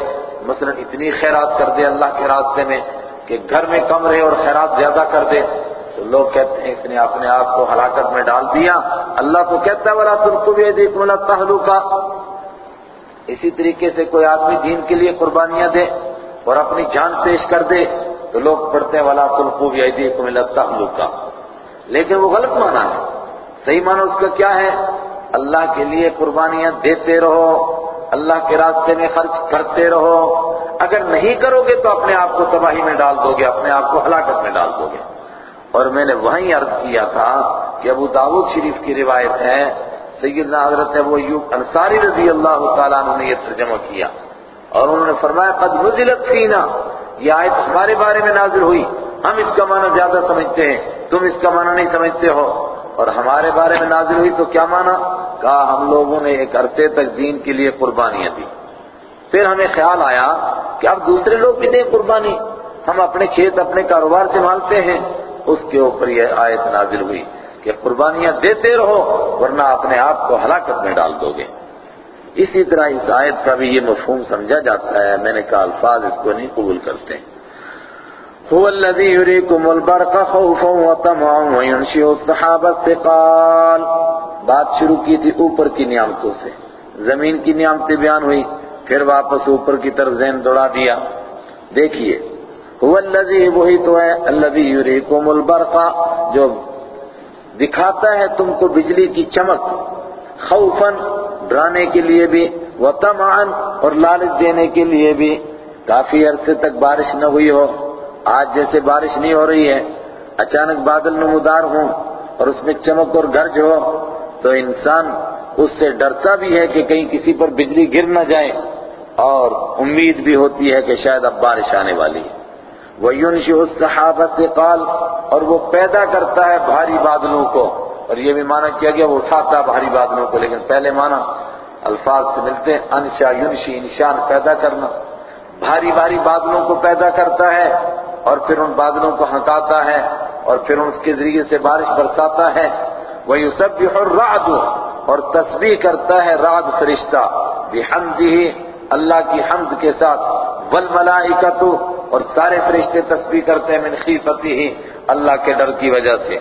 مثلا اتنی خیرات کر دے اللہ کے راستے میں کہ گھر میں کم رہے اور خیرات زیادہ کر دے، تو لوگ کہتے ہیں اس نے اپنے آپ کو ہلاکت میں ڈال دیا۔ اللہ تو کہتا ہے، ولا تلقوا بیدیکم الى التهلکہ اسی طریقے سے کوئی آدمی دین کے لیے قربانیاں دے اور اپنی جان پیش کر دے تو لوگ پڑھتے ہیں، ولا تلقوا بیدیکم الى التهلکہ لیکن وہ غلط معنی ہے۔ صحیح معنی اس کا کیا ہے؟ اللہ کے لیے قربانیاں دیتے رہو، اللہ کے راستے میں خرچ کرتے رہو۔ اگر نہیں کرو گے تو اپنے آپ کو تباہی میں ڈال دو گے، اپنے آپ کو ہلاکت میں ڈال دو گے۔ اور میں نے وہیں عرض کیا تھا کہ ابو داود شریف کی روایت ہے سیدنا حضرت ابو ایوب انصاری رضی اللہ تعالیٰ عنہ نے یہ ترجمہ کیا اور انہوں نے فرمایا، قد نزلت فینا. یہ آیت ہمارے بارے میں نازل ہوئی۔ ہم اس کا معنی زیادہ سمجھتے ہیں۔ تم اس کا معنی نہیں سمجھتے ہو۔ اور ہمارے بارے میں نازل ہوئی تو کیا مانا کہا، ہم لوگوں نے ایک عرصے تک دین کے لیے قربانیاں دی۔ پھر ہمیں خیال آیا کہ اب دوسرے لوگ بھی دیں قربانی۔ ہم اپنے کھیت اپنے کاروبار سے مانتے ہیں۔ اس کے اوپر یہ آیت نازل ہوئی۔ کہ قربانیاں دیتے رہو ورنہ اپنے آپ کو ہلاکت میں ڈال دو گے۔ اسی طرح اس آیت کا بھی یہ مفہوم سمجھا جاتا ہے۔ میں نے کہا الفاظ اس کو نہیں قبول کرتے۔ هو الذي يريكم البرق خوفا وطمعا وينشئ السحاب الثقال۔ بات شروع کی تھی اوپر کی نعمتوں سے۔ زمین کی نعمتیں بیان ہوئی، پھر واپس اوپر کی طرف ذہن دوڑا دیا۔ دیکھیے، هو الذي وہی تو ہے، الذي يريكم البرق، جو دکھاتا ہے تم کو بجلی کی چمک، خوفا ڈرانے کے لیے بھی، وطمعا اور لالچ دینے کے لیے بھی۔ کافی عرصے تک بارش نہ ہوئی ہو۔ آج جیسے بارش نہیں ہو رہی ہے۔ اچانک بادل نمودار ہوں اور اس میں چمک اور گرج ہو، تو انسان اس سے ڈرتا بھی ہے کہ کہیں کسی پر بجلی گر نہ جائے اور امید بھی ہوتی ہے کہ شاید اب بارش آنے والی ہے۔ وَيُنْشِئُ السَّحَابَ ثِقَالَ اور وہ پیدا کرتا ہے بھاری بادلوں کو۔ اور یہ بھی معنی کیا گیا، وہ اٹھاتا ہے بھاری بادلوں کو۔ لیکن پہلے معنی الفاظ سے ملتے ہیں، انشا، یونشی، انشان، پیدا کرنا۔ بھاری بھاری بادلوں کو پیدا کرتا ہے، اور پھر ان بادلوں کو ہٹاتا ہے، اور پھر اس کے ذریعے سے بارش برساتا ہے۔ وَيُسَبِّحُ الرَّعْدُ، اور تسبیح کرتا ہے رعد فرشتہ۔ بِحَمْدِهِ، اللہ کی حمد کے ساتھ۔ وَالْمَلَائِكَةُ اور سارے فرشتے تسبیح کرتے ہیں من خِيفَتِهِ اللہ کے ڈر کی وجہ سے۔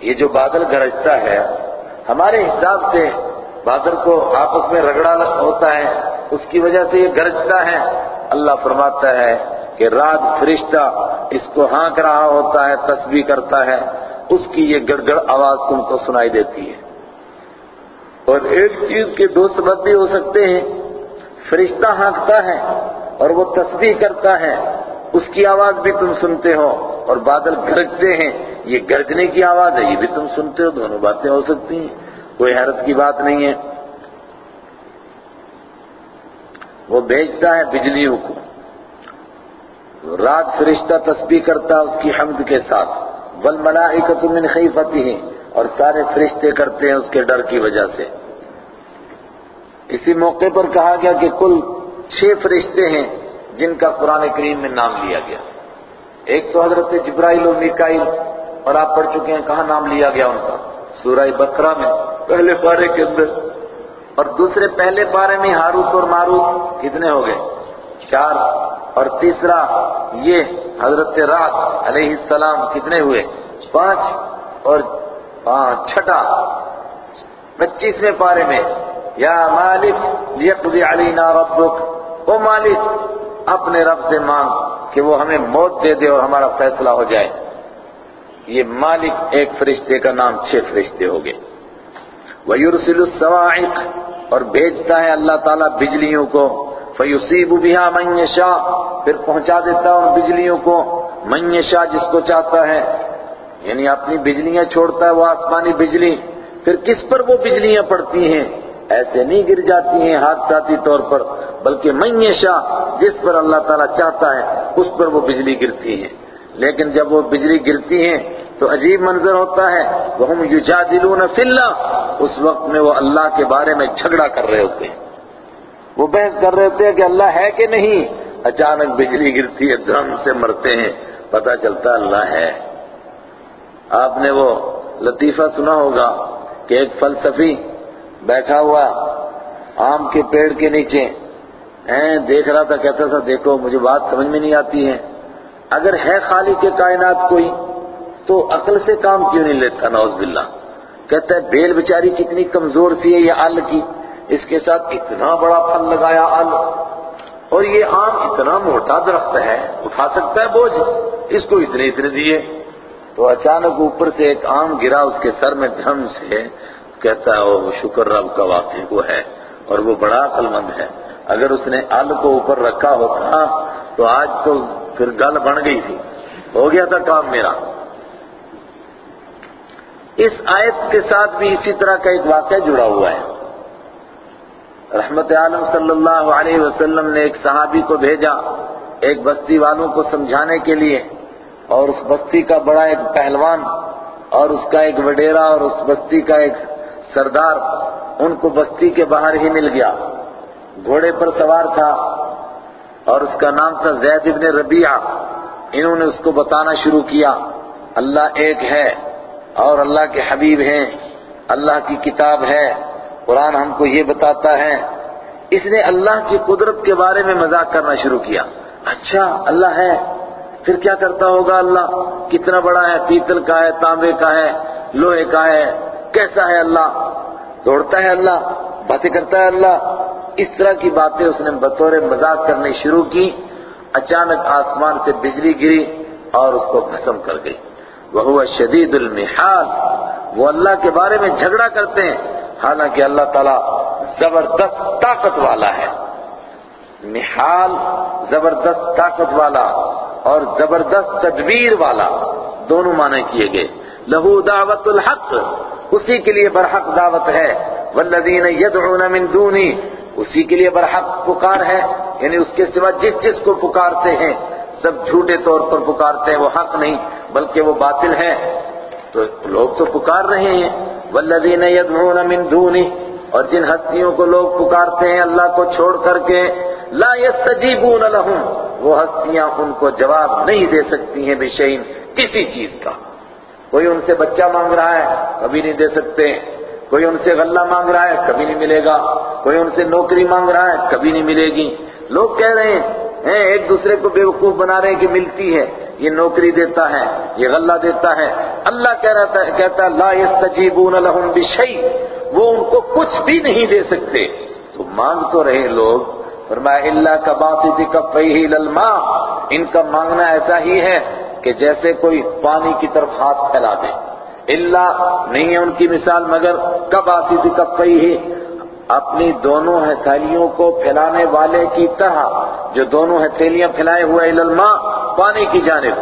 یہ جو بادل گرجتا ہے، ہمارے حساب سے بادل کو آپس میں رگڑا ہوتا ہے، اس کی وجہ سے یہ گرجتا ہے۔ اللہ فرماتا ہے کہ رات فرشتہ اس کو ہانک رہا ہوتا ہے، تسبیح کرتا ہے۔ اس کی یہ گڑگڑ آواز تم کو سنائی دیتی ہے۔ اور ایک چیز کے دو سبب بھی ہو سکتے ہیں۔ فرشتہ ہانکتا ہے اور وہ تسبیح کرتا ہے۔ اس کی آواز بھی تم سنتے ہو اور بادل گرجتے ہیں۔ یہ گرجنے کی آواز ہے، یہ بھی تم سنتے ہو، دونوں باتیں ہو سکتی ہیں۔ کوئی حیرت کی بات نہیں ہے۔ وہ بھیجتا ہے بجلیوں کو۔ رات فرشتہ تسبیح کرتا اس کی حمد کے ساتھ۔ والملائکۃ من خیفتہ اور سارے فرشتے کرتے ہیں اس کے ڈر کی وجہ سے۔ اسی موقع پر کہا گیا کہ کل چھ فرشتے ہیں جن کا قرآن کریم میں نام لیا گیا۔ ایک تو حضرت جبرائیل و میکائیل اور آپ پڑھ چکے ہیں کہاں نام لیا گیا ان کا؟ سورہ بقرہ میں۔ پہلے پارے کے اندر۔ اور دوسرے پہلے پارے میں ہاروت اور ماروت کتنے ہو گئے؟ چار۔ اور تیسرا یہ حضرت رات علیہ السلام کتنے ہوئے؟ پانچ۔ اور پانچ چھٹا۔ پچیسویں پارے میں یا مالک لیقضی علینا ربک۔ او مالک، اپنے رب سے مانگ کہ وہ ہمیں موت دے دے اور ہمارا فیصلہ ہو جائے۔ یہ مالک ایک فرشتے کا نام چھ فرشتے ہو گئے۔ وَيُرْسِلُ السَّوَاعِقْ، اور بھیجتا ہے اللہ تعالیٰ بجلیوں کو۔ فَيُصِيبُ بِهَا مَن يَشَاءُ، پھر پہنچا دیتا ہے ان بجلیوں کو۔ من یشاء جس کو چاہتا ہے یعنی اپنی بجلیاں چھوڑتا ہے وہ آسمانی بجلی۔ پھر کس پر وہ بجلیاں پڑتی ہیں؟ ایسے نہیں گر جاتی ہیں حادثاتی طور پر، بلکہ میشا جس پر اللہ تعالیٰ چاہتا ہے، اس پر وہ بجلی گرتی ہیں۔ لیکن جب وہ بجلی گرتی ہیں تو عجیب منظر ہوتا ہے وہ ہم یجادلون فی اللہ، اس وقت میں وہ اللہ کے بارے میں جھگڑا کر رہے ہوتے ہیں۔ وہ بحث کر رہے ہوتے ہیں کہ اللہ ہے کہ نہیں؟ اچانک بجلی گرتی ہے دھرم سے مرتے ہیں، پتہ چلتا اللہ ہے۔ آپ نے وہ لطیفہ سنا ہوگا کہ ایک فلسفی بیٹھا ہوا آم کے پیڑ کے نیچے۔ دیکھ رہا تھا، کہتا تھا، دیکھو، مجھے بات سمجھ میں نہیں آتی ہے۔ اگر ہے خالی کے کائنات کوئی، تو عقل سے کام کیوں نہیں لیتا؟ نوز باللہ۔ کہتا ہے، بیل بچاری کتنی کمزور سی ہے یہ ال کی۔ اس کے ساتھ اتنا بڑا پھل لگایا ال اور یہ آم اتنا موٹا درخت ہے، اٹھا سکتا ہے بوجھ؟ اس کو اتنے اتنے دیے۔ تو اچانک اوپر سے ایک آم گرا، اس کے سر میں دھم سے کہتا ہے وہ شکر رب کا واقع وہ ہے اور وہ بڑا عقل مند ہے۔ اگر اس نے ال کو اوپر رکھا ہوتا تو آج تو پھر گل بن گئی تھی۔ ہو گیا تھا کام میرا۔ اس آیت کے ساتھ بھی اسی طرح کا ایک واقعہ جڑا ہوا ہے۔ رحمت عالم صلی اللہ علیہ وسلم نے ایک صحابی کو بھیجا، ایک بستی والوں کو سمجھانے کے لیے۔ اور اس بستی کا بڑا ایک پہلوان اور اس کا ایک وڈیرا اور اس بستی کا ایک سردار ان کو بستی کے باہر ہی مل گیا۔ گھوڑے پر سوار تھا اور اس کا نام تھا زید ابن ربیعہ۔ انہوں نے اس کو بتانا شروع کیا، اللہ ایک ہے اور اللہ کے حبیب ہیں، اللہ کی کتاب ہے۔ قرآن ہم کو یہ بتاتا ہے۔ اس نے اللہ کی قدرت کے بارے میں مذاق کرنا شروع کیا۔ اچھا اللہ ہے۔ پھر کیا کرتا ہوگا اللہ؟ کتنا بڑا ہے، پیتل کا ہے، تانبے کا ہے، لوہے کا ہے۔ کیسا ہے اللہ، دوڑتا ہے اللہ، باتیں کرتا ہے اللہ۔ اس طرح کی باتیں اس نے بطور مذاق کرنے شروع کی۔ اچانک آسمان سے بجلی گری اور اس کو بھسم کر گئی۔ وہ شدید المحال۔ وہ اللہ کے بارے میں جھگڑا کرتے ہیں۔ حالانکہ اللہ تعالیٰ زبردست طاقت والا ہے۔ محال زبردست طاقت والا اور زبردست تدبیر والا۔ دونوں معنی کیے گئے۔ لہو دعوت الحق، اسی کے لیے برحق دعوت ہے۔ والذین یدعون من دونی، اسی کے لیے برحق پکار ہے۔ یعنی اس کے سوا جس جس کو پکارتے ہیں، سب جھوٹے طور پر پکارتے ہیں، وہ حق نہیں، بلکہ وہ باطل ہے۔ تو لوگ تو پکار رہے ہیں۔ والذین یدعون من دونی، اور جن ہستیوں کو لوگ پکارتے ہیں اللہ کو چھوڑ کر کے، لا يستجیبون لهم وہ ہستیاں ان کو جواب نہیں دے سکتی ہیں بشین کسی چیز کا۔ کوئی ان سے بچہ مانگ رہا ہے، کبھی نہیں دے سکتے۔ کوئی ان سے غلہ مانگ رہا ہے، کبھی نہیں ملے گا۔ کوئی ان سے نوکری مانگ رہا ہے، کبھی نہیں ملے گی۔ لوگ کہہ رہے ہیں ایک دوسرے کو بے وقوف بنا رہے ہیں کہ ملتی ہے۔ یہ نوکری دیتا ہے، یہ غلہ دیتا ہے۔ اللہ کہہ رہا ہے کہتا لا يستجیبون لهم بشیء۔ وہ ان کو کچھ بھی نہیں دے سکتے۔ تو مانگ تو رہے لوگ۔ فرمایا اللہ کا باسط کفیہ للماء ان کا مانگنا ایسا ہی ہے کہ جیسے کوئی پانی کی طرف ہاتھ پھیلا دے۔ اللہ نہیں ہے ان کی مثال، مگر کب آسی تھی، کب پہ ہی اپنی دونوں ہتھیلیوں کو پھیلانے والے کی طرح، جو دونوں ہتھیلیاں پھیلائے ہوئے الماء، پانی کی جانب۔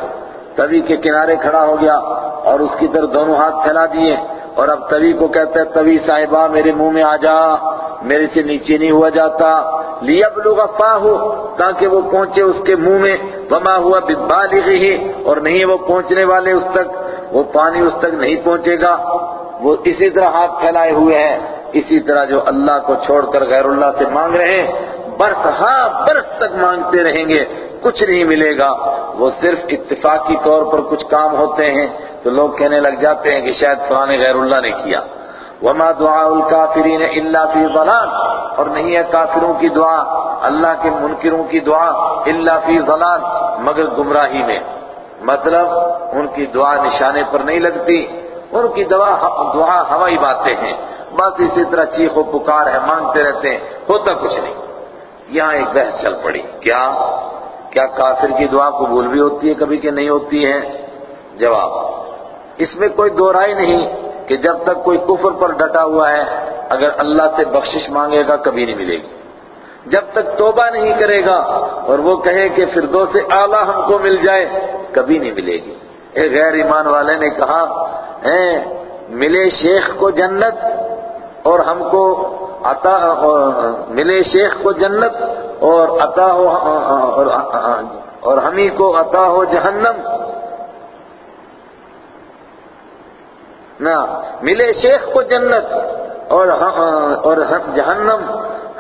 تبھی کے کنارے کھڑا ہو گیا اور اس کی طرف دونوں ہاتھ پھیلا دیے۔ اور اب توی کو کہتا ہے توی صاحبہ، میرے منہ میں آ جا، میرے سے نیچے نہیں ہوا جاتا۔ لیبلغ فاہو، تاکہ وہ پہنچے اس کے منہ میں۔ وما ہوا بالغہ اور نہیں وہ پہنچنے والے اس تک۔ وہ پانی اس تک نہیں پہنچے گا۔ وہ اسی طرح ہاتھ پھیلائے ہوئے ہیں۔ اسی طرح جو اللہ کو چھوڑ کر غیر اللہ سے مانگ رہے ہیں، برس ہاں برس تک مانگتے رہیں گے۔ کچھ نہیں ملے گا۔ وہ صرف اتفاقی طور پر کچھ کام ہوتے ہیں تو لوگ کہنے لگ جاتے ہیں کہ شاید فلانے غیر اللہ نے کیا۔ وما دعاء الكافرین الا فی ضلال اور نہیں ہے کافروں کی دعا، اللہ کے منکروں کی دعا الا فی ضلال مگر گمراہی میں۔ مطلب ان کی دعا نشانے پر نہیں لگتی۔ ان کی دعا دعا ہوائی باتیں ہیں۔ بس اسی طرح چیخ و پکار ہے، مانگتے رہتے ہیں، ہوتا کچھ نہیں۔ یہاں ایک بحث چل پڑی۔ کیا؟ کیا کافر کی دعا قبول بھی ہوتی ہے کبھی کہ نہیں ہوتی ہے؟ جواب اس میں کوئی دو رائے نہیں کہ جب تک کوئی کفر پر ڈٹا ہوا ہے، اگر اللہ سے بخشش مانگے گا، کبھی نہیں ملے گی۔ جب تک توبہ نہیں کرے گا اور وہ کہے کہ فردوس سے اعلیٰ ہم کو مل جائے، کبھی نہیں ملے گی۔ ایک غیر ایمان والے نے کہا ملے شیخ کو جنت اور ہم کو عطا ملے شیخ کو جنت اور عطا ہو اور ہمیں کو عطا ہو جہنم۔ نہ ملے شیخ کو جنت اور ہاں، اور ہاں، جہنم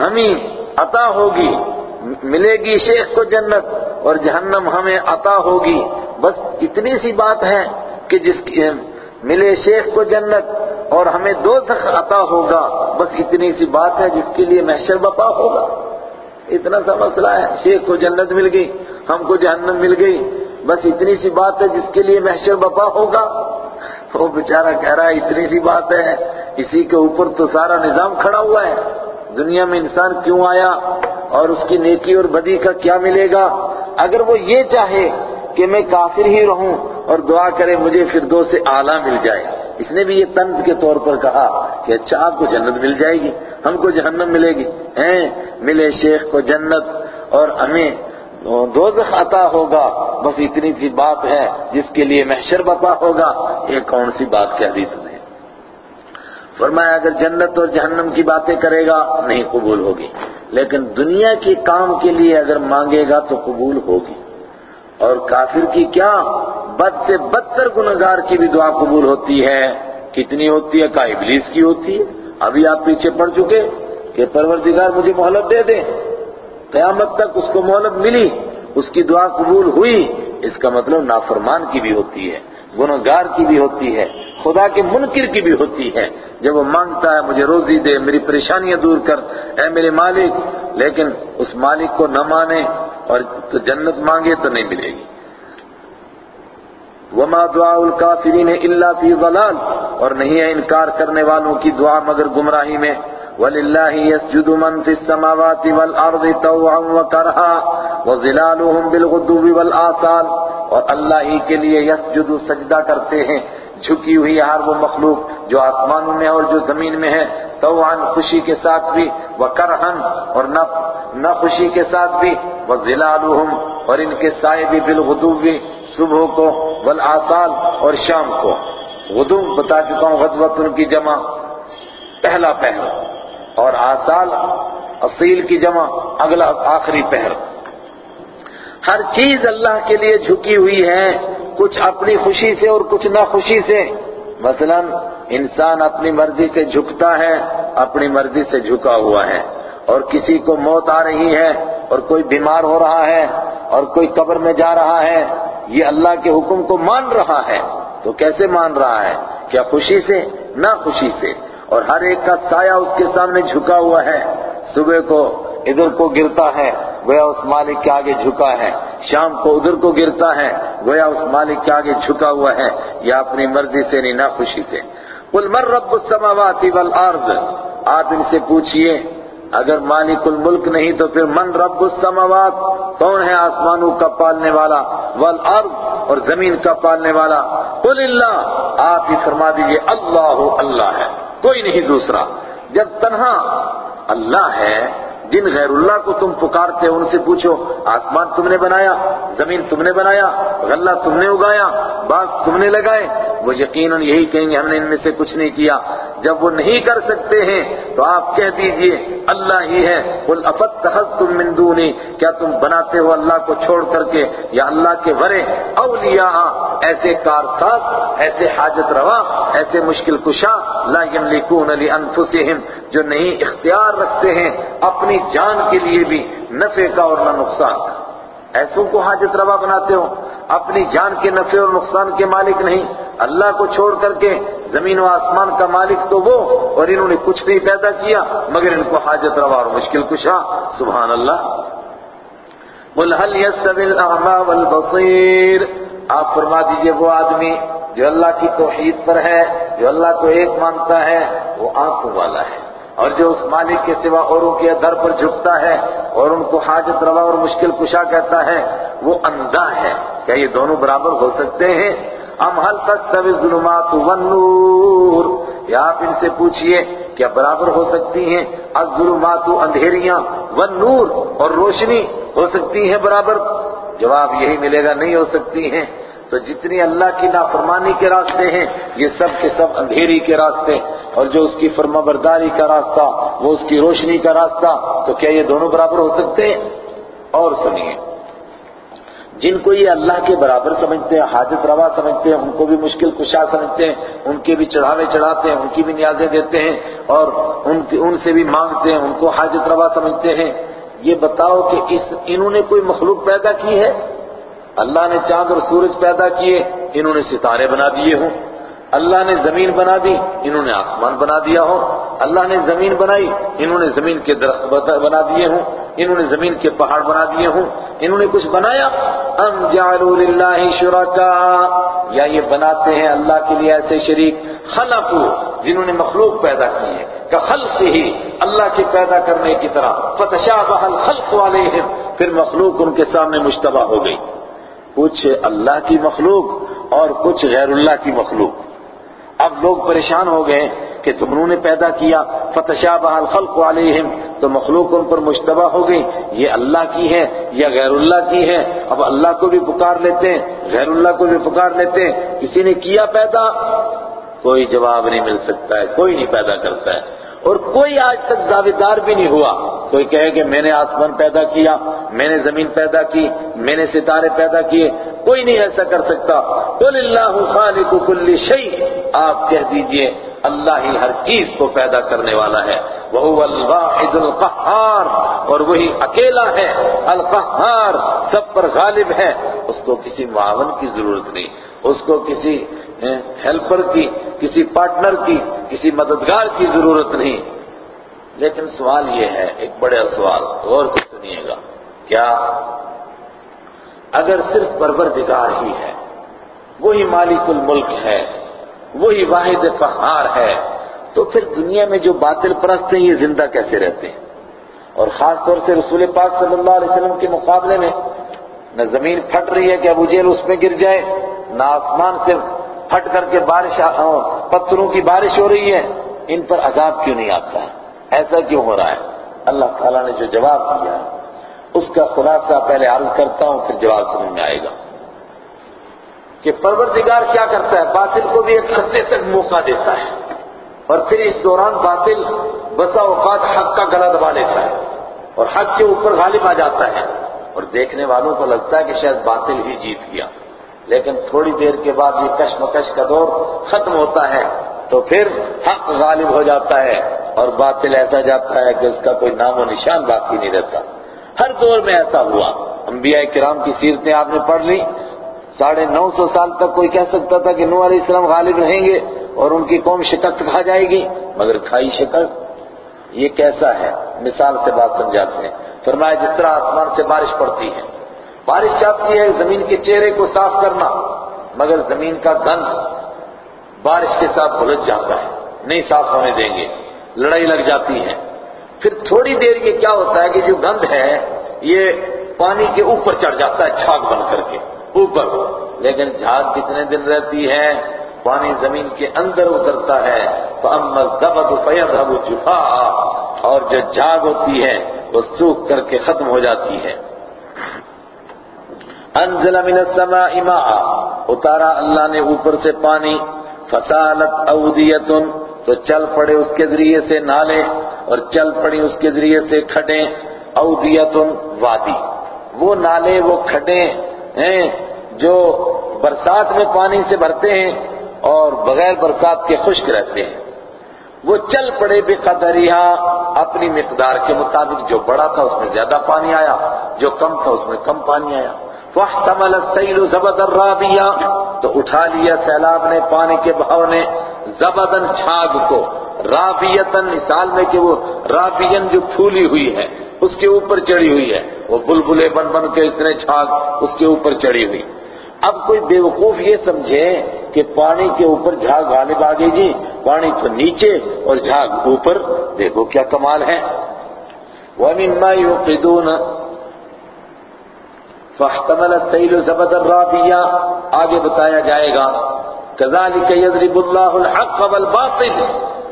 ہمیں عطا ہوگی۔ ملے گی شیخ کو جنت اور جہنم ہمیں عطا ہوگی۔ بس اتنی سی بات ہے کہ جس کی ملے شیخ کو جنت اور ہمیں دو عطا ہوگا۔ بس اتنی سی بات ہے جس کے لیے محشر بپا ہوگا۔ اتنا سا مسئلہ ہے، شیخ کو جنت مل گئی، ہم کو جہنم مل گئی۔ بس اتنی سی بات ہے جس کے لیے محشر بپا ہوگا۔ وہ بیچارہ کہہ رہا ہے، اتنی سی بات ہے، اسی کے اوپر تو سارا نظام کھڑا ہوا ہے۔ دنیا میں انسان کیوں آیا؟ اور اس کی نیکی اور بدی کا کیا ملے گا؟ اگر وہ یہ چاہے کہ میں کافر ہی رہوں اور دعا کرے، مجھے پھر دو سے اعلیٰ مل جائے۔ اس نے بھی یہ طنز کے طور پر کہا کہ اچھا آپ کو جنت مل جائے گی۔ ہم کو جہنم ملے گی۔ ہیں، ملے شیخ کو جنت اور ہمیں دوزخ عطا ہوگا۔ بس اتنی سی بات ہے جس کے لیے محشر بپا ہوگا۔ یہ کون سی بات کہہ دی تمہیں فرمایا، اگر جنت اور جہنم کی باتیں کرے گا، نہیں قبول ہوگی۔ لیکن دنیا کے کام کے لیے اگر مانگے گا تو قبول ہوگی۔ اور کافر کی کیا؟ بد سے بدتر گنگار کی بھی دعا قبول ہوتی ہے۔ کتنی ہوتی ہے؟ کا ابلیس کی ہوتی ہے؟ ابھی آپ پیچھے پڑ چکے کہ پروردگار مجھے مہلت دے دیں۔ قیامت تک اس کو مہلت ملی، اس کی دعا قبول ہوئی۔ اس کا مطلب نافرمان کی بھی ہوتی ہے گنگار کی بھی ہوتی ہے، خدا کے منکر کی بھی ہوتی ہے۔ جب وہ مانگتا ہے، مجھے روزی دے، میری پریشانیاں دور کر۔ اے میرے مالک، لیکن اس مالک کو نہ مانے اور تو جنت مانگے تو نہیں ملے گی۔ وما دعاء الكافرین الا فی ضلال۔ اور نہیں ہے انکار کرنے والوں کی دعا مگر گمراہی میں۔ وللہ يَسْجُدُ من فِي السماوات والارض طوعا وَكَرْهًا۔ وظلالهم بالغدو والآصال۔ اور اللہ ہی کے لیے یسجد سجدہ کرتے ہیں۔ جھکی ہوئی ہر وہ مخلوق جو آسمانوں میں اور جو زمین میں ہے، طوعا خوشی کے ساتھ بھی وَكَرْهًا اور نہ خوشی کے ساتھ بھی وَظِلَالُهُمْ اور ان کے سائے بھی بالغدوِ صبح کو، والآصال اور شام کو۔ غدو بتا چکا ہوں غدوت ان کی جمع، پہلا پہر۔ اور آسال اصیل کی جمع، اگلا آخری پہر۔ ہر چیز اللہ کے لیے جھکی ہوئی ہے۔ کچھ اپنی خوشی سے اور کچھ نہ خوشی سے۔ مثلا، انسان اپنی مرضی سے جھکتا ہے، اپنی مرضی سے جھکا ہوا ہے۔ اور کسی کو موت آ رہی ہے، اور کوئی بیمار ہو رہا ہے، اور کوئی قبر میں جا رہا ہے، یہ اللہ کے حکم کو مان رہا ہے۔ تو کیسے مان رہا ہے؟ کیا خوشی سے؟ نہ خوشی سے۔ اور ہر ایک کا سایہ اس کے سامنے جھکا ہوا ہے۔ صبح کو ادھر کو گرتا ہے گویا اس مالک کے آگے جھکا ہے۔ شام کو ادھر کو گرتا ہے، گویا اس مالک کے آگے جھکا ہوا ہے۔ یا اپنی مرضی سے نہیں، نہ خوشی سے۔ قل من رب السماوات والارض؟ آپ ان سے پوچھئے، اگر مالک الملک نہیں تو پھر من رب السماوات؟ کون ہے آسمانوں کا پالنے والا؟ والارض اور زمین کا پالنے والا؟ قل اللہ۔ آپ ہی فرما دیجیے، اللہ اللہ ہے، کوئی نہیں دوسرا۔ جب تنہا، اللہ ہے جن غیر اللہ کو تم پکارتے ہو، ان سے پوچھو، آسمان تم نے بنایا، زمین تم نے بنایا، غلہ تم نے اگایا، باغ تم نے لگائے۔ وہ یقیناً یہی کہیں گے، ہم نے ان میں سے کچھ نہیں کیا۔ جب وہ نہیں کر سکتے ہیں، تو آپ کہہ دیجیے، اللہ ہی ہے۔ قل افت من دونی، کیا تم بناتے ہو اللہ کو چھوڑ کر کے؟ یا اللہ کے ورے، اولیاء، ایسے کارساز، ایسے حاجت روا، ایسے مشکل کشا، لا یملکون لانفسہم، جو نہیں اختیار رکھتے ہیں، اپنی جان کے لیے بھی نفع کا اور نہ نقصان کا۔ ایسوں کو حاجت روا بناتے ہو۔ اپنی جان کے نفع اور نقصان کے مالک نہیں۔ اللہ کو چھوڑ کر کے زمین و آسمان کا مالک تو وہ، اور انہوں نے کچھ نہیں پیدا کیا، مگر ان کو حاجت روا اور مشکل کشا۔ سبحان اللہ۔ قل هل يستوي الاعمى والبصير۔ آپ فرما دیجیے وہ آدمی جو اللہ کی توحید پر ہے، جو اللہ کو ایک مانتا ہے، وہ آنکھوں والا ہے۔ اور جو اس مالک کے سوا اوروں کے در پر جھکتا ہے اور ان کو حاجت روا اور مشکل کشا کہتا ہے، وہ اندھا ہے۔ کیا یہ دونوں برابر ہو سکتے ہیں؟ ام حل تک الظلمات والنور؟ یا آپ ان سے پوچھئے، کیا برابر ہو سکتی ہیں؟ الظلمات اندھیریاں، والنور اور روشنی ہو سکتی ہیں برابر؟ جواب یہی ملے گا، نہیں ہو سکتی ہیں۔ تو جتنی اللہ کی نافرمانی کے راستے ہیں، یہ سب کے سب اندھیری کے راستے۔ اور جو اس کی فرما برداری کا راستہ، وہ اس کی روشنی کا راستہ، تو کیا یہ دونوں برابر ہو سکتے؟ ہیں اور سنیے۔ جن کو یہ اللہ کے برابر سمجھتے ہیں، حاجت روا سمجھتے ہیں، ان کو بھی مشکل کشا سمجھتے ہیں، ان کے بھی چڑھاوے چڑھاتے ہیں، ان کی بھی نیازیں دیتے ہیں، اور ان ان سے بھی مانگتے ہیں، ان کو حاجت روا سمجھتے ہیں۔ یہ بتاؤ کہ اس، انہوں نے کوئی مخلوق پیدا کی ہے؟ اللہ نے چاند اور سورج پیدا کیے، انہوں نے ستارے بنا دیے ہوں۔ اللہ نے زمین بنا دی، انہوں نے آسمان بنا دیا ہو۔ اللہ نے زمین بنائی، انہوں نے زمین کے درخت بنا دیے ہوں۔ انہوں نے زمین کے پہاڑ بنا دیے ہوں۔ انہوں نے کچھ بنایا۔ ام جعلوا للہ شرکا۔ یا یہ بناتے ہیں اللہ کے لیے ایسے شریک۔ خلقو جنہوں نے مخلوق پیدا کی ہے کہ خلق ہی اللہ کے پیدا کرنے کی طرح۔ فتشابہ الخلق علیہم۔ پھر مخلوق ان کے سامنے مشتبہ ہو گئی۔ کچھ اللہ کی مخلوق اور کچھ غیر اللہ کی مخلوق۔ اب لوگ پریشان ہو گئے کہ تم نے پیدا کیا فتشابہ الخلق علیہم تو مخلوق ان پر مشتبہ ہو گئی، یہ اللہ کی ہے یا غیر اللہ کی ہے؟ اب اللہ کو بھی پکار لیتے ہیں، غیر اللہ کو بھی پکار لیتے ہیں، کسی نے کیا پیدا؟ کوئی جواب نہیں مل سکتا ہے، کوئی نہیں پیدا کرتا ہے۔ اور کوئی آج تک دعویدار بھی نہیں ہوا۔ کوئی کہے کہ میں نے آسمان پیدا کیا، میں نے زمین پیدا کی، میں نے ستارے پیدا کیے۔ کوئی نہیں ایسا کر سکتا۔ قل اللہ خالق کل شیء آپ کہہ دیجیے، اللہ ہی ہر چیز کو پیدا کرنے والا ہے۔ وہ الواحد القہار اور وہی اکیلا ہے القہار سب پر غالب ہے۔ اس کو کسی معاون کی ضرورت نہیں۔ اس کو کسی ہیلپر کی، کسی پارٹنر کی، کسی مددگار کی ضرورت نہیں۔ لیکن سوال یہ ہے، ایک بڑے سوال، غور سے سنیے گا، کیا اگر صرف پروردگار ہی ہے، وہی مالک الملک ہے، وہی واحد فہار ہے، تو پھر دنیا میں جو باطل پرست ہیں، یہ زندہ کیسے رہتے ہیں؟ اور خاص طور سے رسول پاک صلی اللہ علیہ وسلم کے مقابلے میں، نہ زمین پھٹ رہی ہے کہ ابو جیل اس میں گر جائے، نہ آسمان سے پھٹ کر کے بارش پتھروں کی بارش ہو رہی ہے، ان پر عذاب کیوں نہیں آتا؟ ہے ایسا کیوں ہو رہا ہے؟ اللہ تعالیٰ نے جو جواب دیا اس کا خلاصہ پہلے عرض کرتا ہوں، پھر جواب سمجھ میں آئے گا۔ کہ پروردگار کیا کرتا ہے؟ باطل کو بھی ایک عرصے تک موقع دیتا ہے، اور پھر اس دوران باطل بسا اوقات حق کا گلا دبا لیتا ہے، اور حق کے اوپر غالب آ جاتا ہے۔ اور دیکھنے والوں کو لگتا ہے کہ شاید باطل ہی جیت گیا۔ لیکن تھوڑی دیر کے بعد یہ کشمکش کا دور ختم ہوتا ہے تو پھر حق غالب ہو جاتا ہے اور باطل ایسا جاتا ہے کہ اس کا کوئی نام و نشان باقی نہیں رہتا۔ ہر دور میں ایسا ہوا۔ انبیاء کرام کی سیرتیں آپ نے پڑھ لی۔ ساڑھے نو سو سال تک کوئی کہہ سکتا تھا کہ نو علیہ السلام غالب رہیں گے اور ان کی قوم شکست کھا جائے گی، مگر کھائی شکست۔ یہ کیسا ہے؟ مثال سے بات سمجھاتے ہیں۔ فرمایا، جس طرح آسمان سے بارش پڑتی ہے۔ بارش چاہتی ہے زمین کے چہرے کو صاف کرنا، مگر زمین کا گند بارش کے ساتھ بھلج جاتا ہے، نہیں صاف ہونے دیں گے، لڑائی لگ جاتی ہے۔ پھر تھوڑی دیر یہ کیا ہوتا ہے کہ جو گند ہے، یہ پانی کے اوپر چڑھ جاتا ہے، چھاگ بن کر کے، اوپر۔ لیکن جھاگ کتنے دن رہتی ہے، پانی زمین کے اندر اترتا ہے۔ تو امل دبد فیض جفا اور جو جھاگ ہوتی ہے، وہ سوکھ کر کے ختم ہو جاتی ہے۔ انزل من السماء ماء. اتارا اللہ نے اوپر سے پانی، فسالت اودیتن تو چل پڑے اس کے ذریعے سے نالے اور چل پڑی اس کے ذریعے سے کھڈیں اودیتن وادی۔ وہ نالے، وہ کھڈیں، ہیں، جو برسات میں پانی سے بھرتے ہیں اور بغیر برسات کے خشک رہتے ہیں۔ وہ چل پڑے بے قدریہ اپنی مقدار کے مطابق، جو بڑا تھا اس میں زیادہ پانی آیا، جو کم تھا اس میں کم پانی آیا۔ فاحتمل السیل زبد الرابیہ تو اٹھا لیا سیلاب نے پانی کے بہاؤ نے زبدن چھاگ کو۔ رابیتن مثال میں کہ وہ رابین جو پھولی ہوئی ہے، اس کے اوپر چڑھی ہوئی ہے۔ وہ بلبلے بن بن کے اتنے چھاگ اس کے اوپر چڑھی ہوئی۔ اب کوئی بیوقوف یہ سمجھے کہ پانی کے اوپر جھاگ غالب آ گئی جی پانی تو نیچے اور جھاگ اوپر۔ دیکھو کیا کمال ہے۔ وَمِمَّا يُوْقِدُونَ فَاحْتَمَلَ السَّيْلُ زَبَدَ الرَّابِيَا آگے بتایا جائے گا، كَذَلِكَ يَضْرِبُ اللَّهُ الْحَقَّ وَالْبَاطِلِ.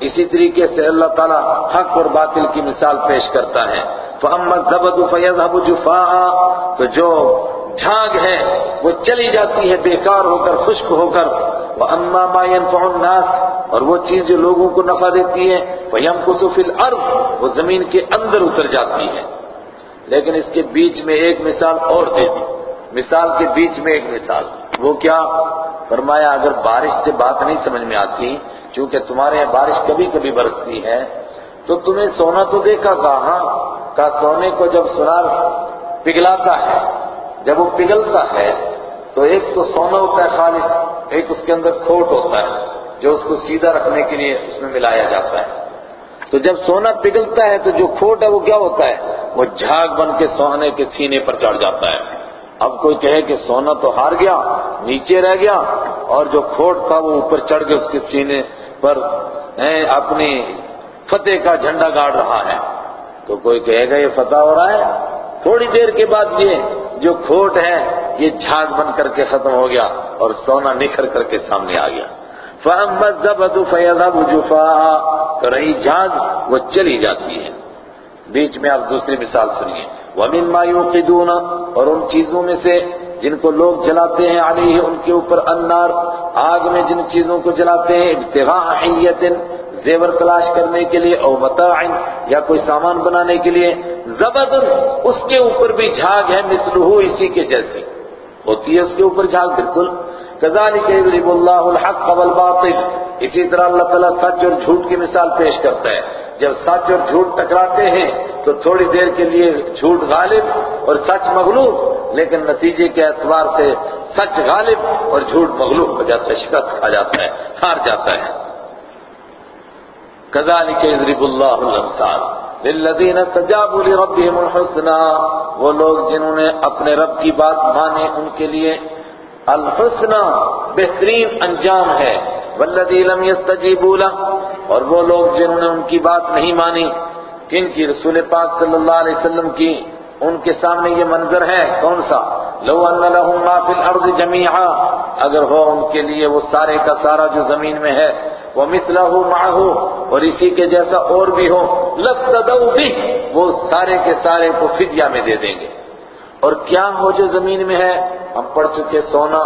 اسی طریقے سے اللہ تعالیٰ حق اور باطل کی مثال پیش کرتا ہے۔ فَأَمَّا الزَّبَدُ فَيَذْهَبُ جُفَاءً. تو جو جھاگ ہے، وہ چلی جاتی ہے، بیکار ہو کر، خشک ہو کر۔ وَأَمَّا مَا يَنْفَعُ النَّاسِ، اور وہ چیز جو لوگوں کو نفع دیتی ہے۔ فَيَمْكُسُ فِي الْأَرْضِ، وہ زمین کے اندر اتر جاتی ہے۔ لیکن اس کے بیچ میں ایک مثال اور دے دی۔ مثال کے بیچ میں ایک مثال۔ وہ کیا؟ فرمایا، اگر بارش سے بات نہیں سمجھ میں آتی، چونکہ تمہارے یہاں بارش کبھی کبھی برستی ہے، تو تمہیں سونا تو دیکھا کہاں کا سونے کو جب سنار پگھلاتا ہے، جب وہ پگھلتا ہے، تو ایک تو سونا ہوتا ہے خالص، ایک اس کے اندر کھوٹ ہوتا ہے، جو اس کو سیدھا رکھنے کے لیے اس میں ملایا جاتا ہے۔ تو جب سونا پگھلتا ہے تو جو کھوٹ ہے وہ کیا ہوتا ہے؟ وہ جھاگ بن کے سونے کے سینے پر چڑھ جاتا ہے۔ اب کوئی کہے کہ سونا تو ہار گیا، نیچے رہ گیا، اور جو کھوٹ تھا وہ اوپر چڑھ کے اس کے سینے پر اپنی فتح کا جھنڈا گاڑ رہا ہے۔ تو کوئی کہے گا یہ فتح ہو رہا ہے؟ تھوڑی دیر کے بعد یہ جو کھوٹ ہے، یہ جھاگ بن کر کے ختم ہو گیا اور سونا نکھر کر کے سامنے آ گیا۔ فَأَمَّا الزَّبَدُ فَيَذَهَبُ جُفَاءً تو رہی جھاگ، وہ چلی جاتی ہے۔ بیچ میں آپ دوسری مثال سنیے۔ وَمِمَّا يُوْقِدُونَ، اور ان چیزوں میں سے جن کو لوگ جلاتے ہیں علیہ ان کے اوپر النار، آگ میں جن چیزوں کو جلاتے ہیں، ابتغاء حیت زیور تلاش کرنے کے لیے، او متاع، یا کوئی سامان بنانے کے لیے۔ زبد اس کے اوپر بھی جھاگ ہے مثلہ اسی کے جیسی۔ ہوتی ہے اس کے اوپر جھاگ، بالکل۔ كذلك يضرب الله الحق والباطل. اسی طرح اللہ تعالیٰ سچ اور جھوٹ کی مثال پیش کرتا ہے. جب سچ اور جھوٹ ٹکراتے ہیں تو تھوڑی دیر کے لیے جھوٹ غالب اور سچ مغلوب، لیکن نتیجے کے اعتبار سے سچ غالب اور جھوٹ مغلوب ہو جاتا ہے، شکست آ جاتا ہے، ہار جاتا ہے۔ كذلك يضرب الله الامثال۔ للذين استجابوا لربهم الحسنى، وہ لوگ جنہوں نے اپنے رب کی بات مانے ان کے لیے الحسنى بہترین انجام ہے۔ والذی لم يستجیبوا له، اور وہ لوگ جنہوں نے ان کی بات نہیں مانی، کن کی رسول پاک صلی اللہ علیہ وسلم کی، ان کے سامنے یہ منظر ہے کون سا؟ لو ان لهم ما في الارض جميعا، اگر ہو ان کے لیے وہ سارے کا سارا جو زمین میں ہے وہ مثلہ معه، اور اسی کے جیسا اور بھی ہو، لفتدوا به، وہ سارے کے سارے کو فدیہ میں دے دیں گے۔ اور کیا ہو جو زمین میں ہے؟ ہم پڑھ چکے سونا،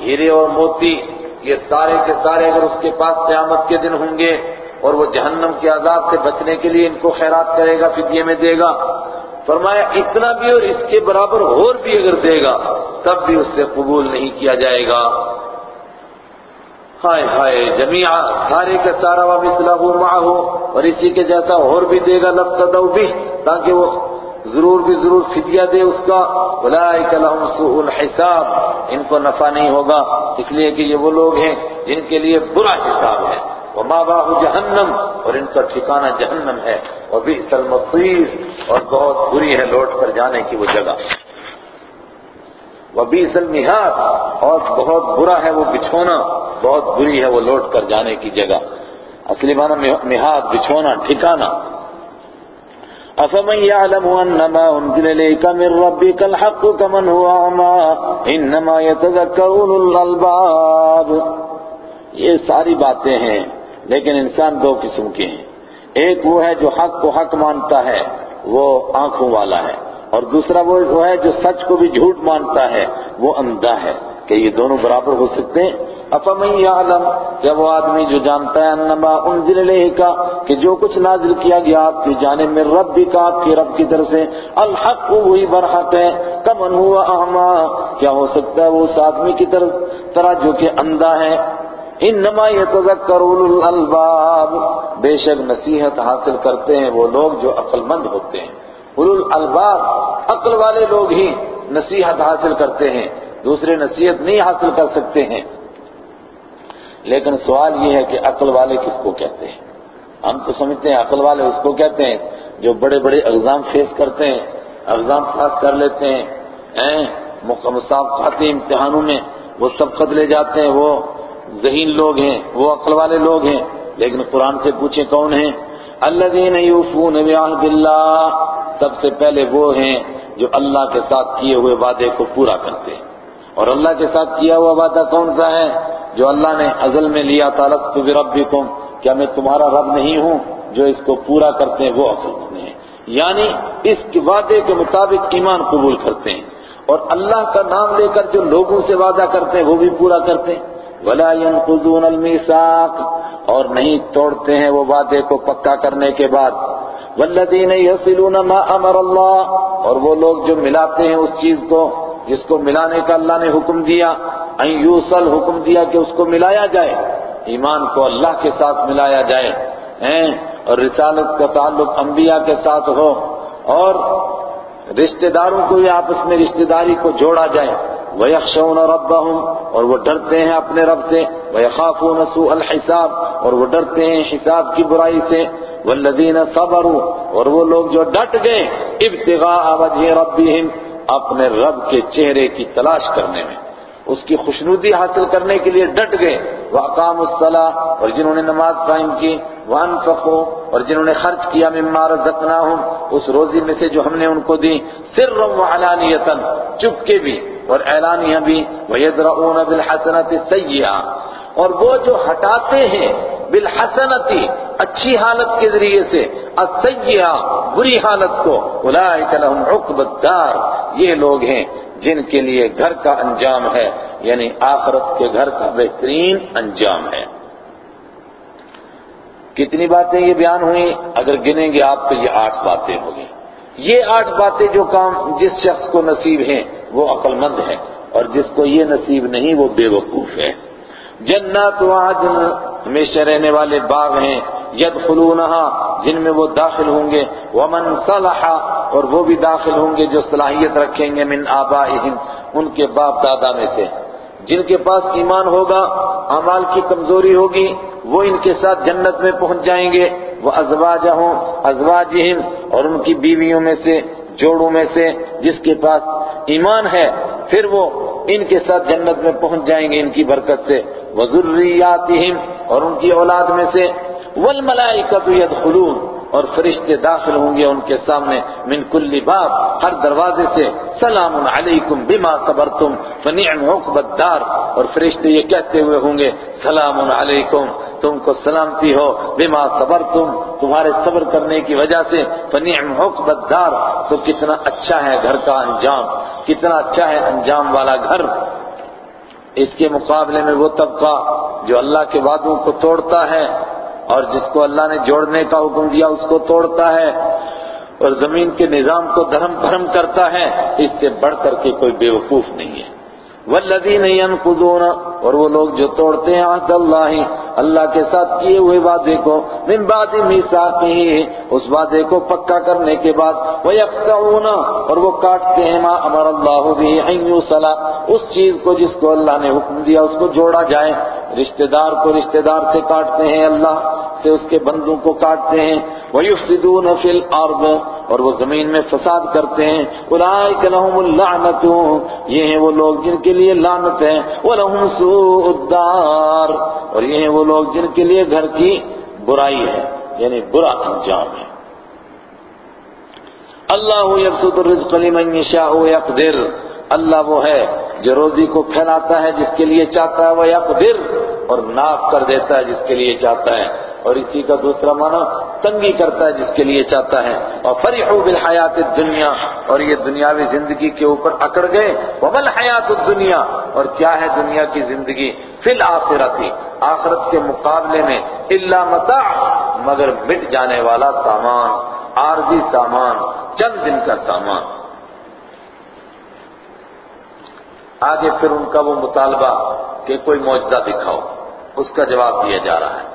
ہیرے اور موتی، یہ سارے کے سارے اگر اس کے پاس قیامت کے دن ہوں گے اور وہ جہنم کے عذاب سے بچنے کے لیے ان کو خیرات کرے گا، فدیے میں دے گا۔ فرمایا، اتنا بھی اور اس کے برابر اور بھی اگر دے گا، تب بھی اس سے قبول نہیں کیا جائے گا۔ ہائے ہائے، جميعا، سارے کا سارا وہ مثلہ معه اور اسی کے جیسا اور بھی دے گا لفتدوا بھی تاکہ وہ ضرور بھی ضرور فدیہ دے اس کا۔ اولئک لهم سوء الحساب۔ ان کو نفع نہیں ہوگا، اس لیے کہ یہ وہ لوگ ہیں جن کے لیے برا حساب ہے۔ وما باہ جہنم، اور ان کا ٹھکانہ جہنم ہے۔ اور بئس المصیر، اور بہت بری ہے لوٹ کر جانے کی وہ جگہ۔ وبئس المہاد، اور بہت برا ہے وہ بچھونا، بہت بری ہے وہ لوٹ کر جانے کی جگہ۔ اصلی معنی مہاد، بچھونا، ٹھکانہ۔ افمن يعلم انما انزل اليك من ربك الحق كمن هو اعمى انما يتذكر اولو الالباب یہ ساری باتیں ہیں، لیکن انسان دو قسم کے ہیں۔ ایک وہ ہے جو حق کو حق مانتا ہے، وہ آنکھوں والا ہے۔ اور دوسرا وہ ہے جو سچ کو بھی جھوٹ مانتا ہے، وہ اندھا ہے۔ کہ یہ دونوں برابر ہو سکتے ہیں افمن یعلم؟ کیا وہ آدمی جو جانتا ہے انما انزل الیہ کا کہ جو کچھ نازل کیا گیا آپ کی جانب میں رب بھی کا آپ کی رب کی طرف سے الحق وہی برحق ہے، کمن ہوا اعما؟ کیا ہو سکتا ہے وہ اس آدمی کی طرف طرح جو کہ اندھا ہے؟ انما یتذکر اولو الالباب۔ بے شک نصیحت حاصل کرتے ہیں وہ لوگ جو عقل مند ہوتے ہیں۔ اولو الالباب، عقل والے لوگ ہی نصیحت حاصل کرتے ہیں۔ دوسرے نصیحت نہیں حاصل کر سکتے ہیں۔ لیکن سوال یہ ہے کہ عقل والے کس کو کہتے ہیں؟ ہم تو سمجھتے ہیں عقل والے اس کو کہتے ہیں جو بڑے بڑے اگزام فیس کرتے ہیں اگزام پاس کر لیتے ہیں مسابقاتی امتحانوں میں وہ سبقت لے جاتے ہیں، وہ ذہین لوگ ہیں، وہ عقل والے لوگ ہیں۔ لیکن قرآن سے پوچھیں کون ہیں؟ الذین یوفون بعہد اللہ، سب سے پہلے وہ ہیں جو اللہ کے ساتھ کیے ہوئے وعدے کو پورا کرتے ہیں۔ اور اللہ کے ساتھ کیا ہوا وعدہ کون سا ہے؟ جو اللہ نے ازل میں لیا تعلق بربکم کیا میں تمہارا رب نہیں ہوں جو اس کو پورا کرتے ہیں، وہ اصل ہیں یعنی اس وعدے کے مطابق ایمان قبول کرتے ہیں۔ اور اللہ کا نام لے کر جو لوگوں سے وعدہ کرتے ہیں، وہ بھی پورا کرتے ہیں۔ ولا ينقضون الميثاق۔ اور نہیں توڑتے ہیں وہ وعدے کو پکا کرنے کے بعد۔ والذین يصلون ما امر اللہ اور وہ لوگ جو ملاتے ہیں اس چیز کو، جس کو ملانے کا اللہ نے حکم دیا۔ ان یوصل حکم دیا کہ اس کو ملایا جائے، ایمان کو اللہ کے ساتھ ملایا جائے، ہیں، اور رسالت کا تعلق انبیاء کے ساتھ ہو، اور رشتہ داروں کو بھی آپس میں رشتہ داری کو جوڑا جائے۔ وَيَخْشَوْنَ رَبَّهُمْ، اور وہ ڈرتے ہیں اپنے رب سے۔ وَيَخَافُونَ سُوءَ الْحِسَابِ، اور وہ ڈرتے ہیں حساب کی برائی سے۔ وَالَّذِينَ صَبَرُوا، اور وہ لوگ جو ڈٹ گئے، ابتغاء وجہ ربهم اپنے رب کے چہرے کی تلاش کرنے میں۔ اس کی خوشنودی حاصل کرنے کے لیے ڈٹ گئے۔ وہ اقام اور جنہوں نے نماز قائم کی وانفقوا اور جنہوں نے خرچ کیا، مما رزقناہم اس روزی میں سے جو ہم نے ان کو دی۔ سرا وعلانیتا چپ کے بھی، اور اعلانیہ بھی۔ وَيَدْرَؤُونَ بِالْحَسَنَةِ السَّيِّئَةِ، اور وہ جو ہٹاتے ہیں بالحسنتی اچھی حالت کے ذریعے سے السیئہ بری حالت کو اولئک لهم عقب الدار۔ یہ لوگ ہیں۔ جن کے لیے گھر کا انجام ہے یعنی آخرت کے گھر کا بہترین انجام ہے۔ کتنی باتیں یہ بیان ہوئی اگر گنیں گے آپ تو یہ آٹھ باتیں ہوگی یہ آٹھ باتیں جو کام جس شخص کو نصیب ہیں، وہ عقل مند ہے اور جس کو یہ نصیب نہیں، وہ بے وقوف ہے جنات وعدن ہمیشہ رہنے والے باغ ہیں، یدخلونہا، جن میں وہ داخل ہوں گے، ومن صلح اور وہ بھی داخل ہوں گے جو صلاحیت رکھیں گے، من آبائہم، ان کے باپ دادا میں سے۔ جن کے پاس ایمان ہوگا، اعمال کی کمزوری ہوگی، وہ ان کے ساتھ جنت میں پہنچ جائیں گے۔ وہ ازواجہم ازواجہم، اور ان کی بیویوں میں سے، جوڑوں میں سے، جس کے پاس ایمان ہے، پھر وہ ان کے ساتھ جنت میں پہنچ جائیں گے، ان کی برکت سے۔ وَذُرِّيَّاتِهِمْ اور ان کی اولاد میں سے وَالْمَلَائِكَةُ يَدْخُلُونَ اور فرشتے داخل ہوں گے ان کے سامنے، من کل باب، ہر دروازے سے، سلام علیکم بما صبرتم، فنعم عقب الدار، اور فرشتے یہ کہتے ہوئے ہوں گے، سلام علیکم، تم کو سلامتی ہو، بما صبرتم، تمہارے صبر کرنے کی وجہ سے، فنعم عقب الدار، تو کتنا اچھا ہے گھر کا انجام، کتنا اچھا ہے انجام والا گھر۔ اس کے مقابلے میں وہ طبقہ جو اللہ کے وعدوں کو توڑتا ہے اور جس کو اللہ نے جوڑنے کا حکم دیا اس کو توڑتا ہے اور زمین کے نظام کو دھرم بھرم کرتا ہے، اس سے بڑھ کر کے کوئی بیوقوف نہیں ہے۔ والذین ينقضون اور وہ لوگ جو توڑتے ہیں عہد اللہ اللہ کے ساتھ کیے ہوئے وعدے کو، من بعد میثاقه اس وعدے کو پکا کرنے کے بعد ويقطعون اور وہ کاٹتے ہیں ما امر اللہ به ان يوصل، اس چیز کو جس کو اللہ نے حکم دیا، اس کو جوڑا جائے۔ رشتہ دار کو رشتہ دار سے کاٹتے ہیں اللہ، سے اس کے بندوں کو کاٹتے ہیں۔ وَيُفْسِدُونَ فِي الْأَرْضِ اور وہ زمین میں فساد کرتے ہیں۔ اولئک لهم اللعنت یہ ہیں وہ لوگ جن کے لیے لعنت ہے۔ وَلَهُمْ سُوءُ الدَّارِ، اور یہ ہیں وہ لوگ جن کے لیے گھر کی برائی ہے یعنی برا انجام ہے۔ اللہ یبسط الرزق لمن یشاء ويقدر اللہ وہ ہے جو روزی کو پھیلاتا ہے جس کے لیے چاہتا ہے وہ یقدر اور ناف کر دیتا ہے جس کے لیے چاہتا ہے۔ اور اسی کا دوسرا معنی تنگی کرتا ہے، جس کے لیے چاہتا ہے۔ اور فرحوا بالحیات الدنیا اور یہ دنیاوی زندگی کے اوپر اکڑ گئے۔ وبل حیات الدنیا اور کیا ہے دنیا کی زندگی؟ فی الاخرت آخرت کے مقابلے میں۔ الا متاع، مگر مٹ جانے والا سامان، عارضی سامان، چند دن کا سامان۔ آگے پھر ان کا وہ مطالبہ کہ کوئی معجزہ دکھاؤ۔ اس کا جواب دیا جا رہا ہے۔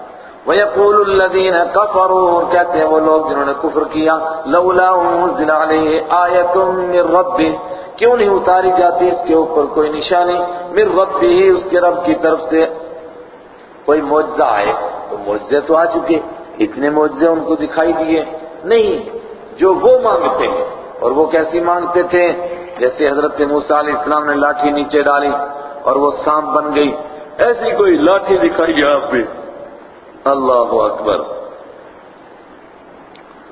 وَيَقُولُ الَّذِينَ كَفَرُوا، کہتے ہیں وہ لوگ جنہوں نے کفر کیا، لَوْلَا أُنزِلَ عَلَيْهِ آيَةٌ مِّن رَبِّهِ، کیوں نہیں اتاری جاتی؟ اس کے اوپر کوئی نشانی، مِّن رَبِّهِ، اس کے رب کی طرف سے کوئی معجزہ آئے، تو معجزے تو آ چکے، اتنے معجزے ان کو دکھائی دیے۔ نہیں، جو وہ مانگتے ہیں، اور وہ کیسی مانگتے تھے؟ جیسے حضرت موسیٰ علیہ السلام نے لاٹھی نیچے ڈالی، اور وہ سانپ بن گئی۔ ایسی کوئی لاٹھی دکھائیے آپ پہ؟ اللہ اکبر۔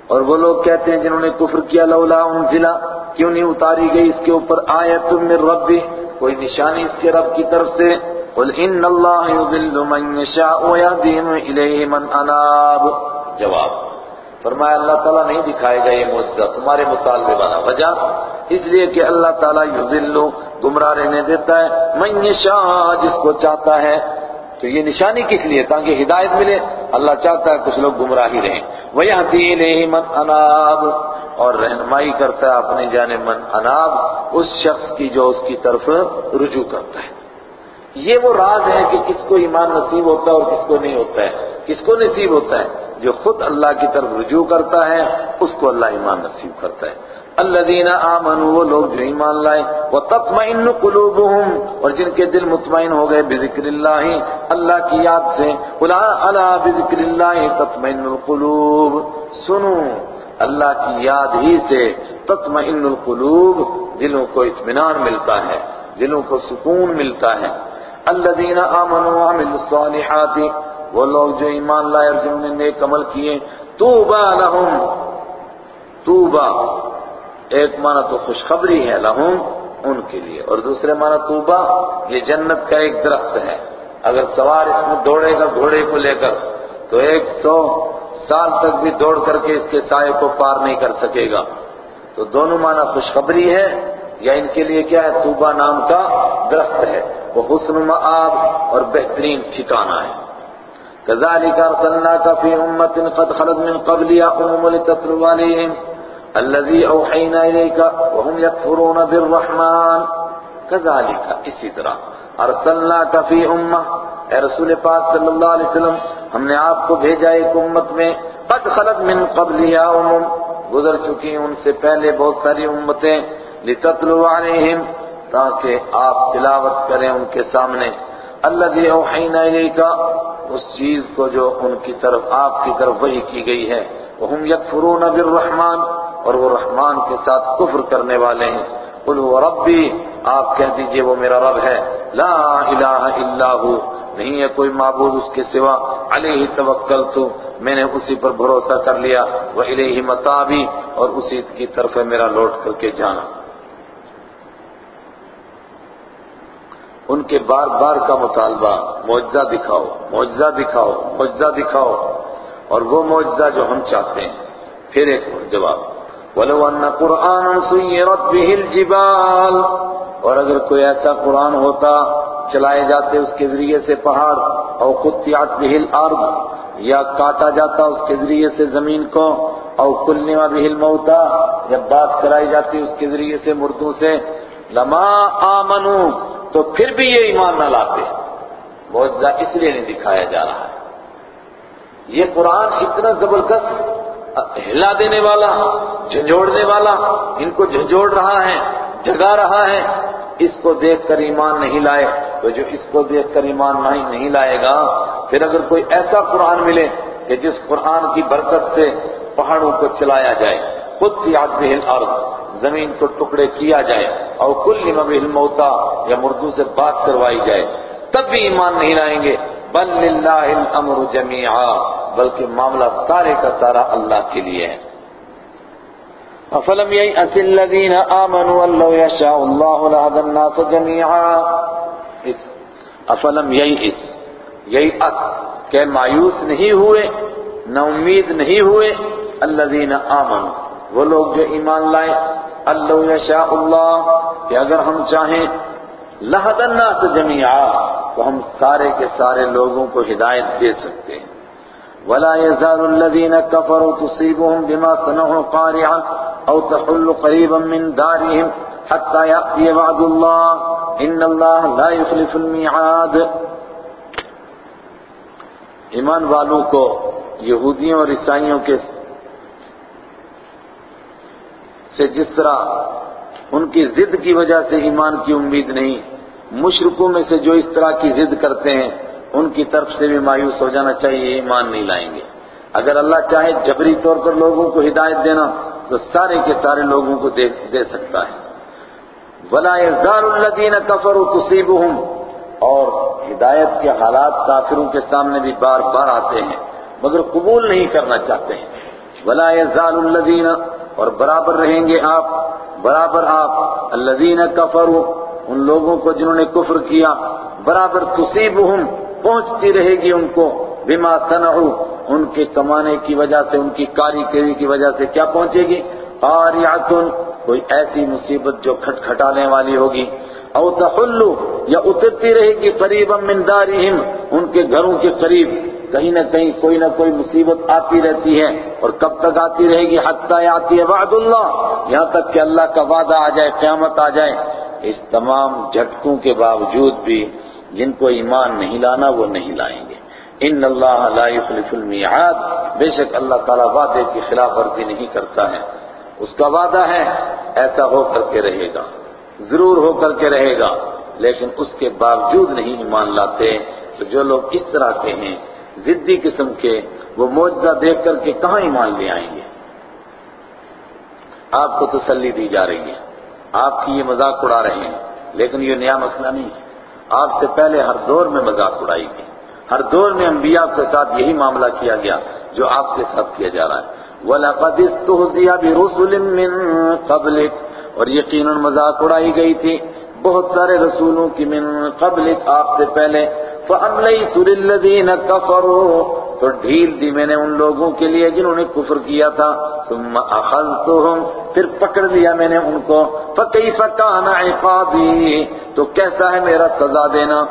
اور وہ لوگ کہتے ہیں جنہوں نے کفر کیا، لولا انزلا کیوں نہیں اتاری گئی؟ اس کے اوپر آیت من ربی، کوئی نشانی اس کے رب کی طرف سے۔ قل ان اللہ یضل من یشاء ویہدی الیہ من اناب۔ جواب، فرمایا اللہ تعالیٰ نہیں دکھائے گا یہ معجزہ، تمہارے مطالبے والا وجہ، اس لیے کہ اللہ تعالیٰ یضل، گمراہ رہنے دیتا ہے۔ من یشاء، جس کو چاہتا ہے۔ تو یہ نشانی کس لیے؟ تاکہ ہدایت ملے۔ اللہ چاہتا ہے کچھ لوگ گمراہ ہی رہیں۔ وَيَهْدِي إِلَيْهِ مَنْ أَنَابُ۔ اور رہنمائی کرتا ہے اپنے جانے من اناب اس شخص کی جو اس کی طرف رجوع کرتا ہے۔ یہ وہ راز ہے کہ کس کو ایمان نصیب ہوتا ہے اور کس کو نہیں ہوتا ہے۔ کس کو نصیب ہوتا ہے؟ جو خود اللہ کی طرف رجوع کرتا ہے، اس کو اللہ ایمان نصیب کرتا ہے۔ الذین آمنوا، وہ لوگ جو ایمان لائے وہ قلوبهم، اور جن کے دل مطمئن ہو گئے بذکر اللہ اللہ کی یاد سے الا الا بذکر اللہ تطمئن القلوب۔ سنو، اللہ کی یاد ہی سے تطمئن القلوب، دلوں کو اطمینان ملتا ہے، دلوں کو سکون ملتا ہے۔ الذین آمنوا وعملوا الصالحات، وہ لوگ جو ایمان لائے اور جنہوں نے نیک عمل کیے توبا لہم توبا ایک معنی تو خوشخبری ہے لہم ان کے لیے، اور دوسرے معنی توبا یہ جنت کا ایک درخت ہے۔ اگر سوار اس میں دوڑے گا، گھوڑے کو لے کر، تو ایک سو سال تک بھی دوڑ کر کے اس کے سائے کو پار نہیں کر سکے گا۔ تو دونوں معنی خوشخبری ہے، یا ان کے لیے کیا ہے؟ توبہ نام کا درخت ہے۔ وہ حسن معاب اور بہترین ٹھکانہ ہے۔ كذلك ارسلناك في امه قد خلت من قبلها امم لتتلو عليهم الذي اوحينا اليك وهم يكفرون بالرحمن. كذلك اسی طرح. ارسلناك في امه اے رسول پاک صلی اللہ علیہ وسلم، ہم نے آپ کو بھیجا ایک امت میں. قد خلت من قبلها امم. گزر چکی ان سے پہلے بہت ساری امتیں. لتتلو عليهم تاکہ آپ تلاوت کریں ان کے سامنے. الذي اوحينا اليك اس چیز کو جو ان کی طرف، آپ کی طرف وہی کی گئی ہے. وہم یکفرون بالرحمن. اور وہ رحمان کے ساتھ کفر کرنے والے ہیں۔ قل هو ربی، آپ کہہ دیجیے وہ میرا رب ہے۔ لا الہ الا ہو، نہیں ہے کوئی معبود اس کے سوا۔ علیہ توکلت میں نے اسی پر بھروسہ کر لیا۔ وہ الیہ متابی، اور اسی کی طرف ہے میرا لوٹ کر کے جانا۔ ان کے بار بار کا مطالبہ، معجزہ دکھاؤ معجزہ دکھاؤ معجزہ دکھاؤ۔ اور وہ معجزہ جو ہم چاہتے ہیں۔ پھر ایک جواب۔ وَلَوْ أَنَّ قُرْآنًا سُيِّرَتْ بِهِ الْجِبَالِ اور اگر کوئی ایسا قرآن ہوتا، چلائے جاتے اس کے ذریعے سے پہاڑ، او قطعت بِهِ الْأَرْض، یا کاٹا جاتا اس کے ذریعے سے زمین کو، او کلما بِهِ الْمَوْتَى یا بات کرائی جاتی اس کے ذریعے سے مردوں سے، لما آمنوا تو پھر بھی یہ ایمان نہ لاتے۔ معجزہ اس لیے نہیں دکھایا جا رہا۔ ہے یہ قرآن اتنا زبردست ہلا دینے والا جھنجھوڑنے والا، ان کو جھنجھوڑ رہا ہے جگا رہا ہے، اس کو دیکھ کر ایمان نہیں لائے، تو جو اس کو دیکھ کر ایمان نہیں لائے گا، پھر اگر کوئی ایسا قرآن ملے کہ جس قرآن کی برکت سے پہاڑوں کو چلایا جائے، خود کی آگ الارض، زمین کو ٹکڑے کیا جائے اور کل نمب موتا یا مردوں سے بات کروائی جائے، تب بھی ایمان نہیں لائیں گے۔ بل للہ الامر جميعا بلکہ معاملہ سارے کا سارا اللہ کے لیے ہے۔ افلم ييأس الذين آمنوا ان لو يشاء الله لهدى الناس جميعا اس افلم ييأس ييأس کہ مایوس نہیں ہوئے نہ امید نہیں ہوئے الذين آمنوا۔ وہ لوگ جو ایمان لائے اللہ یشاء اللہ، کہ اگر ہم چاہیں لہد الناس جميعا تو ہم سارے کے سارے لوگوں کو ہدایت دے سکتے ہیں۔ ولا يزال الذين كفروا تصيبهم بما صنعوا قارعا او تحل قريبا من دارهم حتى يأتي وعد الله ان الله لا يخلف الميعاد۔ ایمان والوں کو، یہودیوں اور عیسائیوں کے سے جس طرح ان کی ضد کی وجہ سے ایمان کی امید نہیں۔ مشرقوں میں سے جو اس طرح کی ضد کرتے ہیں، ان کی طرف سے بھی مایوس ہو جانا چاہیے ایمان نہیں لائیں گے۔ اگر اللہ چاہے جبری طور پر لوگوں کو ہدایت دینا، تو سارے کے سارے لوگوں کو دے دے سکتا ہے۔ ولا يزال الذين كفروا تصيبهم۔ اور ہدایت کے حالات کافروں کے سامنے بھی بار بار آتے ہیں، مگر قبول نہیں کرنا چاہتے۔ ہیں ولا يزال الذين اور برابر رہیں گے آپ، برابر آپ الذين كفروا ان لوگوں کو جنہوں نے کفر کیا، برابر تصیبہم، پہنچتی رہے گی ان کو، بما صنعوا، ان کے کمانے کی وجہ سے، ان کی کاری کی وجہ سے کیا پہنچے گی؟ قاریعۃ کوئی ایسی مصیبت جو کھٹکھٹانے والی ہوگی۔ او تحلو یا اترتی رہے گی قریبا من دارہم، ان کے گھروں کے قریب۔ کہیں نہ کہیں کوئی نہ کوئی مصیبت آتی رہتی ہے اور کب تک آتی رہے گی؟ حتی آتی ہے وعد اللہ۔ یہاں تک کہ اللہ کا وعدہ آ جائے، قیامت آ جائے۔ اس تمام جھٹکوں کے باوجود بھی جن کو ایمان نہیں لانا، وہ نہیں لائیں گے۔ ان اللہ لا يخلف المیعاد۔ بے شک اللہ تعالیٰ وعدے کی خلاف ورزی نہیں کرتا ہے۔ اس کا وعدہ ہے، ایسا ہو کر کے رہے گا، ضرور ہو کر کے رہے گا۔ لیکن اس کے باوجود نہیں ایمان لاتے، تو جو لوگ اس طرح کے ہیں ضدی قسم کے وہ معجزہ دیکھ کر کے کہاں ایمان لے آئیں گے؟ آپ کو تسلی دی جا رہی ہے۔ آپ کی یہ مذاق اڑا رہے ہیں، لیکن یہ نیا مسئلہ نہیں ہے۔ آپ سے پہلے ہر دور میں مذاق اڑائی گئی۔ ہر دور میں انبیاء کے ساتھ یہی معاملہ کیا گیا جو آپ کے ساتھ کیا جا رہا ہے۔ وَلَقَدِ اسْتُهْزِئَ بِرُسُلٍ مِّن قَبْلِكَ۔ اور یقیناً مذاق اڑائی گئی تھی۔ بہت سارے رسولوں کی من قبلک آپ سے پہلے فَأَمْلَيْتُ لِلَّذِينَ كَفَرُوا۔ تو ڈھیل دی میں نے ان لوگوں کے لیے جنہوں نے کفر کیا تھا۔ ثُمَّ أَخَذْتُهُمْ، پھر پکڑ لیا میں نے ان کو۔ فَكَيْفَ كَانَ عِقَابِي؟ تو کیسا ہے میرا سزا دینا؟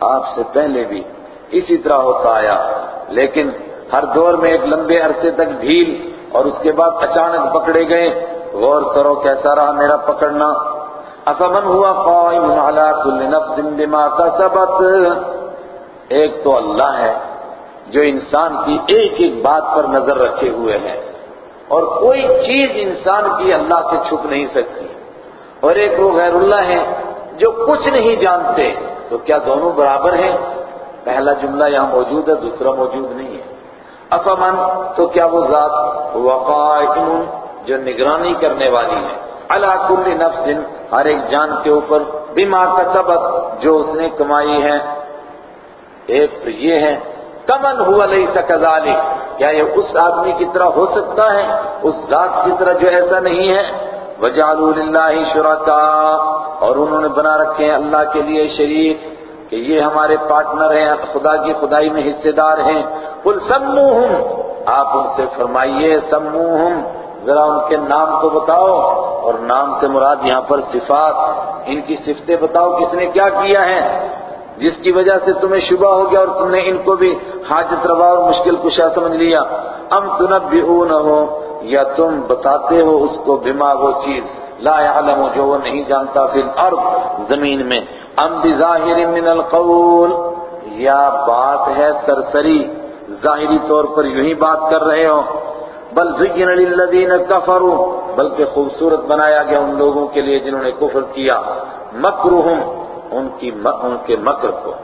آپ سے پہلے بھی اسی طرح ہوتا آیا۔ لیکن ہر دور میں ایک لمبے عرصے تک ڈھیل اور اس کے بعد اچانک پکڑے گئے۔ غور کرو کیسا رہا میرا پکڑنا۔ افمن ہوا قائم علی کل نفس بما کسبت ایک تو اللہ ہے جو انسان کی ایک ایک بات پر نظر رکھے ہوئے ہیں اور کوئی چیز انسان کی اللہ سے چھپ نہیں سکتی اور ایک وہ غیر اللہ ہے جو کچھ نہیں جانتے تو کیا دونوں برابر ہیں؟ پہلا جملہ یہاں موجود ہے، دوسرا موجود نہیں ہے۔ افمن، تو کیا وہ ذات وقائم، جو نگرانی کرنے والی ہے؟ علا کل نفس، ہر ایک جان کے اوپر، بما کسبت، جو اس نے کمائی ہے۔ ایک تو یہ ہے، کمن ہوا لیس کذالک، کیا یہ اس آدمی کی طرح ہو سکتا ہے؟ اس ذات کی طرح جو ایسا نہیں ہے؟ وجعلوا للہ شرکاء اور انہوں نے بنا رکھے ہیں اللہ کے لیے شریک، کہ یہ ہمارے پارٹنر ہیں، خدا کی خدائی میں حصے دار ہیں۔ قل سموہم، آپ ان سے فرمائیے، سموہم، ذرا ان کے نام تو بتاؤ، اور نام سے مراد یہاں پر صفات، ان کی صفتیں بتاؤ کس نے کیا کیا ہے جس کی وجہ سے تمہیں شبہ ہو گیا اور تم نے ان کو بھی حاجت روا اور مشکل کشا سمجھ لیا۔ ام تنبئونہ یا تم بتاتے ہو اس کو بما وہ چیز۔ لا يعلم جو وہ نہیں جانتا، فی الارض، زمین میں۔ ام بظاہر من القول، یا بات ہے سرسری۔ ظاہری طور پر یوں ہی بات کر رہے ہو۔ بل زین للذین کفروا، بلکہ خوبصورت بنایا گیا ان لوگوں کے لیے جنہوں نے کفر کیا۔ مکرہم ان کی ان کے مکر کو،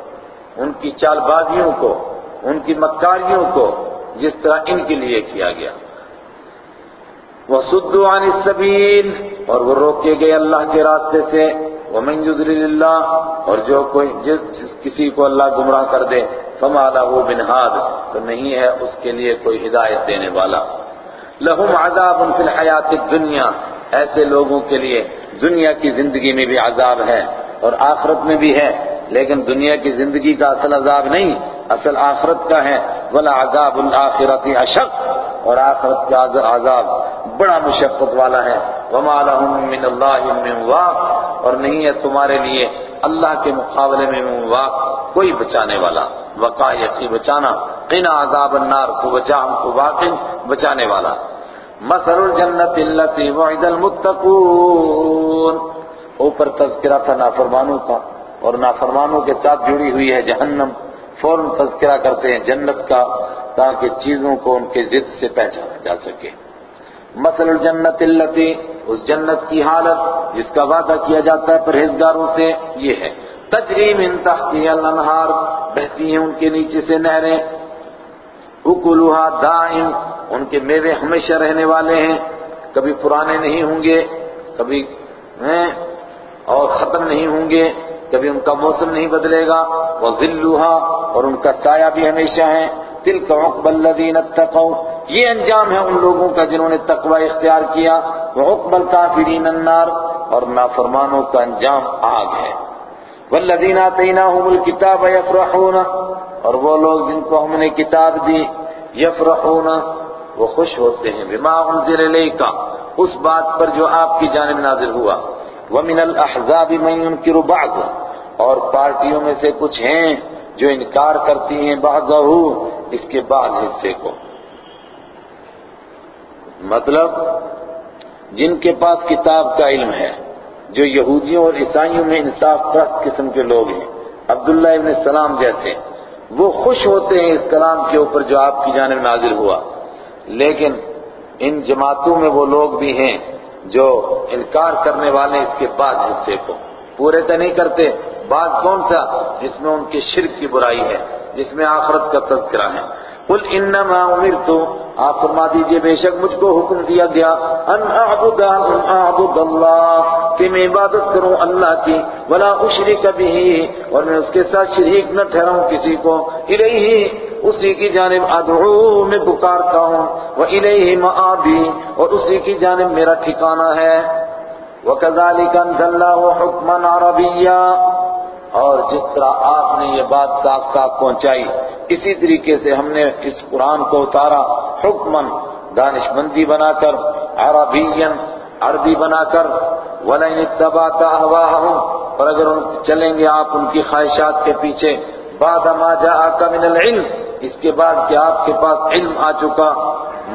ان کی چال بازیوں کو، ان کی مکاریوں کو جس طرح ان کے لیے کیا گیا۔ وَصُدُّوا عَنِ السَّبِيلِ اور وہ روکے گئے اللہ کے راستے سے۔ وَمَنْ يُذْلِلِ اللَّهِ اور جو کوئی جس کسی کو اللہ گمراہ کر دے۔ فَمَا لَهُ مِنْ هَادٍ تو نہیں ہے اس کے لیے کوئی ہدایت دینے والا۔ لہم عذاب فی الحیات الدنیا ایسے لوگوں کے لیے دنیا کی زندگی میں بھی عذاب ہے۔ اور آخرت میں بھی ہے، لیکن دنیا کی زندگی کا اصل عذاب نہیں، اصل آخرت کا ہے۔ ولا عذاب الآخرت اشق اور آخرت کا عذاب بڑا مشقت والا ہے۔ وما لهم من اللہ من واق۔ اور نہیں ہے تمہارے لیے اللہ کے مقابلے میں من واق کوئی بچانے والا۔ وقایتی بچانا، قنا عذاب النار کو بچا ہم کو واقع بچانے والا۔ مثل الجنت التي وعد المتقون۔ اوپر تذکرہ تھا نافرمانوں کا اور نافرمانوں کے ساتھ جڑی ہوئی ہے جہنم، فوراً تذکرہ کرتے ہیں جنت کا تاکہ چیزوں کو ان کے ضد سے پہچانا جا سکے۔ مثل الجنت التي، اس جنت کی حالت جس کا وعدہ کیا جاتا ہے پرہیزگاروں سے، یہ ہے۔ تجری من تحتی الانہار، بہتی ہیں ان کے نیچے سے نہریں۔ اکلوها دائم، ان کے میوے ہمیشہ رہنے والے ہیں۔ کبھی پرانے نہیں ہوں گے، کبھی اور ختم نہیں ہوں گے، کبھی ان کا موسم نہیں بدلے گا۔ وہ ذلوہا اور ان کا سایہ بھی ہمیشہ ہے۔ دل کا الذین اتقوا۔ یہ انجام ہے ان لوگوں کا جنہوں نے تقوی اختیار کیا۔ وہ اقبال کافرین النار، اور نافرمانوں کا انجام آگ ہے۔ والذین آتیناہم الکتاب یفرحون اور وہ لوگ جن کو ہم نے کتاب دی یفرحون وہ خوش ہوتے ہیں، بما انزل الیک اس بات پر جو آپ کی جانب نازل ہوا۔ ومن الاحزاب من ينكر بعض اور پارٹیوں میں سے کچھ ہیں جو انکار کرتی ہیں بعضہ اس کے بعض حصے کو۔ مطلب جن کے پاس کتاب کا علم ہے، جو یہودیوں اور عیسائیوں میں انصاف پرست قسم کے لوگ ہیں، عبداللہ ابن السلام جیسے، وہ خوش ہوتے ہیں اس کلام کے اوپر جو آپ کی جانب نازل ہوا۔ لیکن ان جماعتوں میں وہ لوگ بھی ہیں جو انکار کرنے والے اس کے بعد حصے کو پورے تو نہیں کرتے بعض کون سا؟ جس میں ان کے شرک کی برائی ہے، جس میں آخرت کا تذکرہ ہے۔ قل انما امرت آپ فرما دیجیے، بے شک مجھ کو حکم دیا گیا، ان اعبد ان اعبد اللہ، کہ میں عبادت کروں اللہ کی، ولا اشرک به اور میں اس کے ساتھ شریک نہ ٹھہراؤں کسی کو۔ الیہ، اسی کی جانب ادعو، میں پکارتا ہوں۔ وہ الیہ مآبی اور اسی کی جانب میرا ٹھکانہ ہے۔ وَكَذَلِكَ أَنزَلَ اللَّهُ حُكْمًا عَرَبِيًّا اور جس طرح آپ نے یہ بات صاف صاف پہنچائی، اسی طریقے سے ہم نے اس قرآن کو اتارا حکمن دانش مندی بنا کر عربین عربی بنا کر وَلَئِنِ اتَّبَعْتَ أَهْوَاءَهُمْ اور اگر ان چلیں گے آپ ان کی خواہشات کے پیچھے، بعد ما جاءك من العلم، اس کے بعد کہ آپ کے پاس علم آ چکا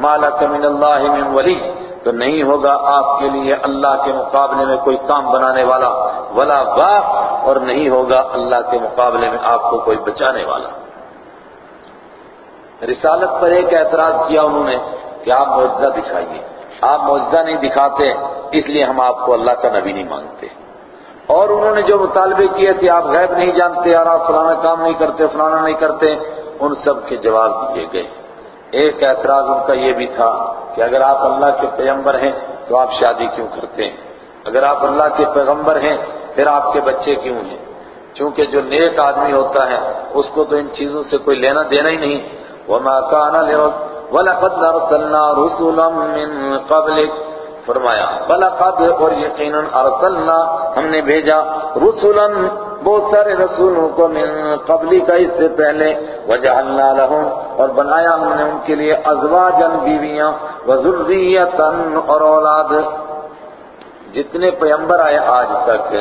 مالک من اللہ من ولی تو نہیں ہوگا آپ کے لیے اللہ کے مقابلے میں کوئی کام بنانے والا، ولا باق اور نہیں ہوگا اللہ کے مقابلے میں آپ کو کوئی بچانے والا۔ رسالت پر ایک اعتراض کیا انہوں نے کہ آپ معجزہ دکھائیے۔ آپ معجزہ نہیں دکھاتے، اس لیے ہم آپ کو اللہ کا نبی نہیں مانگتے اور انہوں نے جو مطالبے کیے تھے، آپ غیب نہیں جانتے اور آپ فلانا کام نہیں کرتے، فلانا نہیں کرتے، ان سب کے جواب دیے گئے۔ ایک اعتراض ان کا یہ بھی تھا کہ اگر آپ اللہ کے پیغمبر ہیں تو آپ شادی کیوں کرتے ہیں؟ اگر آپ اللہ کے پیغمبر ہیں، پھر آپ کے بچے کیوں ہیں؟ چونکہ جو نیک آدمی ہوتا ہے، اس کو تو ان چیزوں سے کوئی لینا دینا ہی نہیں۔ وَمَا كَانَ لِرَسْ وَلَقَدْ أَرْسَلْنَا رُسُلًا مِّن قَبْلِكَ فرمایا، بلقد اور یقیناً ارسلنا، ہم نے بھیجا رسولا بہت سارے رسولوں کو من قبلی کا اس سے پہلے۔ وجعلنا لهم، اور بنایا ہم نے ان کے لیے ازواجا، بیویاں۔ وذریتا، اور اولاد۔ جتنے پیمبر آئے آج تک،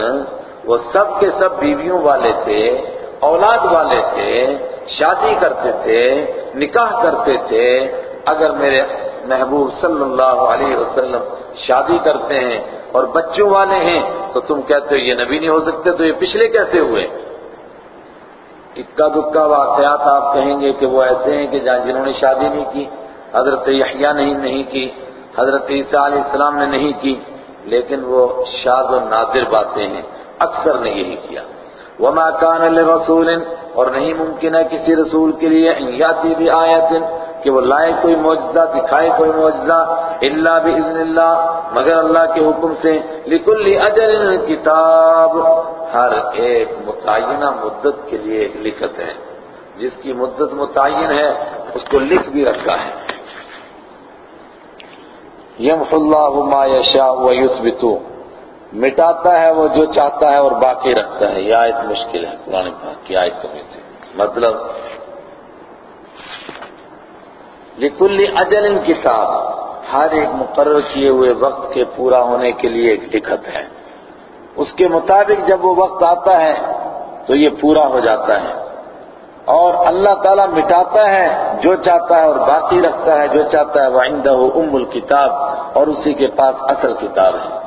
وہ سب کے سب بیویوں والے تھے، اولاد والے تھے، شادی کرتے تھے، نکاح کرتے تھے۔ اگر میرے محبوب صلی اللہ علیہ وسلم شادی کرتے ہیں اور بچوں والے ہیں، تو تم کہتے ہو یہ نبی نہیں ہو سکتے، تو یہ پچھلے کیسے ہوئے؟ اکا دکا واقعات آپ کہیں گے کہ وہ ایسے ہیں کہ جنہوں نے شادی نہیں کی، حضرت یحییٰ نہیں نہیں کی، حضرت عیسیٰ علیہ السلام نے نہیں کی، لیکن وہ شاد و نادر باتیں ہیں، اکثر نے یہی کیا۔ وما كان لرسول، اور نہیں ممکن ہے کسی رسول کے لیے یاتی بھی آیت کہ وہ لائے کوئی معجزہ، دکھائے کوئی معجزہ، الا باذن اللہ، مگر اللہ کے حکم سے لکل اجل کتاب، ہر ایک متعینہ مدت کے لیے ایک لکھت ہے۔ جس کی مدت متعین ہے، اس کو لکھ بھی رکھا ہے۔ یمح اللہ ما یشاء ویثبت مٹاتا ہے وہ جو چاہتا ہے اور باقی رکھتا ہے۔ یہ آیت مشکل ہے، قرآن پاک کی آیتوں میں سے۔ مطلب لکل اجل کتاب ہر ایک مقرر کیے ہوئے وقت کے پورا ہونے کے لیے ایک لکھت ہے۔ اس کے مطابق جب وہ وقت آتا ہے، تو یہ پورا ہو جاتا ہے۔ اور اللہ تعالیٰ مٹاتا ہے جو چاہتا ہے اور باقی رکھتا ہے جو چاہتا ہے۔ وہ آئندہ ام الکتاب اور اسی کے پاس اصل کتاب ہے۔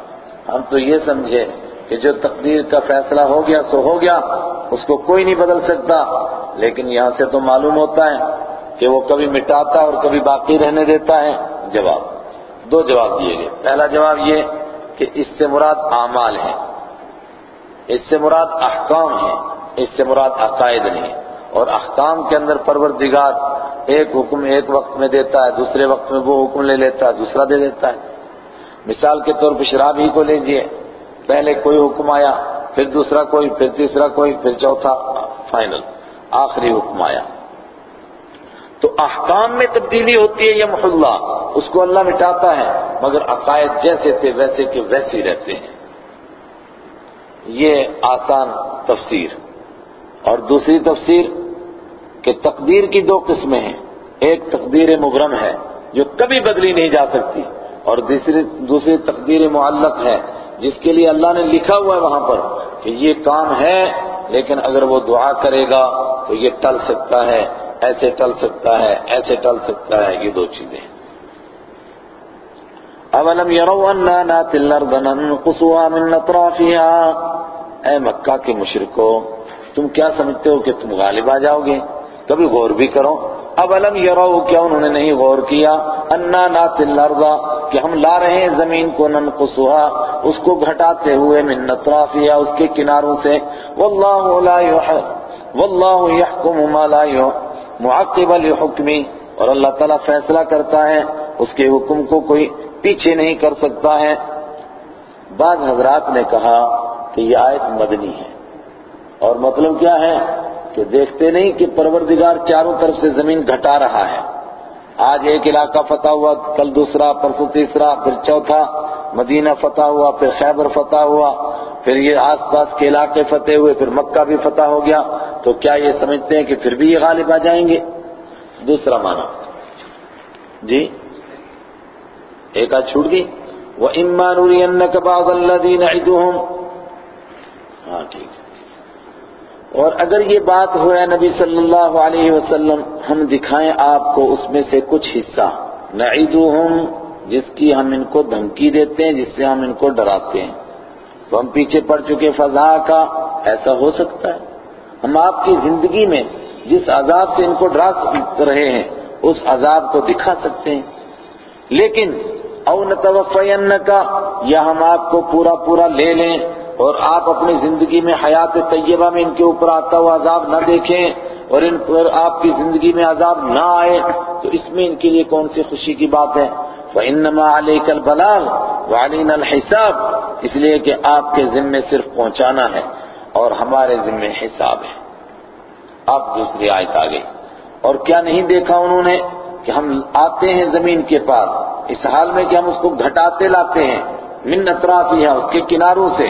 ہم تو یہ سمجھے کہ جو تقدیر کا فیصلہ ہو گیا، سو ہو گیا۔ اس کو کوئی نہیں بدل سکتا۔ لیکن یہاں سے تو معلوم ہوتا ہے۔ کہ وہ کبھی مٹاتا اور کبھی باقی رہنے دیتا ہے؟ جواب۔ دو جواب دیے گئے۔ پہلا جواب یہ کہ اس سے مراد اعمال ہیں۔ اس سے مراد احکام ہیں۔ اس سے مراد عقائد نہیں۔ اور احکام کے اندر پروردگار ایک حکم ایک وقت میں دیتا ہے، دوسرے وقت میں وہ حکم لے لیتا ہے، دوسرا دے دیتا ہے۔ مثال کے طور پہ شراب ہی کو لیجیے پہلے کوئی حکم آیا، پھر دوسرا کوئی، پھر تیسرا کوئی، پھر چوتھا۔ فائنل۔ آخری حکم آیا۔ تو احکام میں تبدیلی ہوتی ہے یا محلہ اس کو اللہ مٹاتا ہے، مگر عقائد جیسے تھے ویسے کہ ویسے رہتے ہیں۔ یہ آسان تفسیر۔ اور دوسری تفسیر کہ تقدیر کی دو قسمیں ہیں۔ ایک تقدیر مبرم ہے، جو کبھی بدلی نہیں جا سکتی، اور دوسری دوسری تقدیر معلق ہے، جس کے لیے اللہ نے لکھا ہوا ہے وہاں پر کہ یہ کام ہے، لیکن اگر وہ دعا کرے گا تو یہ ٹل سکتا ہے۔ ایسے ٹل سکتا ہے، ایسے ٹل سکتا ہے یہ دو چیزیں اولم يروا اننا ناتي الارض ننقصها من اطرافها۔ اے مکہ کے مشرکو، تم کیا سمجھتے ہو کہ تم غالب آ جاؤ گے؟ کبھی غور بھی کرو۔ اولم يروا کیا انہوں نے نہیں غور کیا؟ انا ناتي الارض، کہ ہم لا رہے ہیں زمین کو ننقصها اس کو گھٹاتے ہوئے من اطرافها، اس کے کناروں سے۔ والله لا يحب والله يحكم ما لا معقب لحکمی اور اللہ تعالیٰ فیصلہ کرتا ہے، اس کے حکم کو کوئی پیچھے نہیں کر سکتا ہے۔ بعض حضرات نے کہا کہ یہ آیت مدنی ہے۔ اور مطلب کیا ہے؟ کہ دیکھتے نہیں کہ پروردگار چاروں طرف سے زمین گھٹا رہا ہے۔ آج ایک علاقہ فتح ہوا، کل دوسرا، پرسوں تیسرا، پھر چوتھا، مدینہ فتح ہوا، پھر خیبر فتح ہوا۔ پھر یہ آس پاس کے علاقے فتح ہوئے، پھر مکہ بھی فتح ہو گیا۔ تو کیا یہ سمجھتے ہیں کہ پھر بھی یہ غالب آ جائیں گے؟ دوسرا معنی۔ جی؟ ایک آج چھوٹ گئی۔ وہ امانوری بعض الذین نعدهم۔ ہاں ٹھیک۔ اور اگر یہ بات ہوا نبی صلی اللہ علیہ وسلم، ہم دکھائیں آپ کو اس میں سے کچھ حصہ۔ نعیدهم جس کی ہم ان کو دھمکی دیتے ہیں، جس سے ہم ان کو ڈراتے ہیں۔ تو ہم پیچھے پڑ چکے فضا کا، ایسا ہو سکتا ہے۔ ہم آپ کی زندگی میں جس عذاب سے ان کو ڈرا رہے ہیں، اس عذاب کو دکھا سکتے ہیں۔ لیکن، او نتوفینکا، یا ہم آپ کو پورا پورا لے لیں اور آپ اپنی زندگی میں حیات طیبہ میں ان کے اوپر آتا ہوا عذاب نہ دیکھیں اور ان پر آپ کی زندگی میں عذاب نہ آئے، تو اس میں ان کے لیے کون سی خوشی کی بات ہے؟ وَإِنَّمَا عَلَيْكَ الْبَلَاغُ وَعَلَيْنَا الْحِسَابُ اس لیے کہ آپ کے ذمے صرف پہنچانا ہے اور ہمارے ذمے حساب ہے۔ اب دوسری آیت آ گئی۔ اور کیا نہیں دیکھا انہوں نے کہ ہم آتے ہیں زمین کے پاس، اس حال میں کہ ہم اس کو گھٹاتے لاتے ہیں من اطرافیہ اس کے کناروں سے۔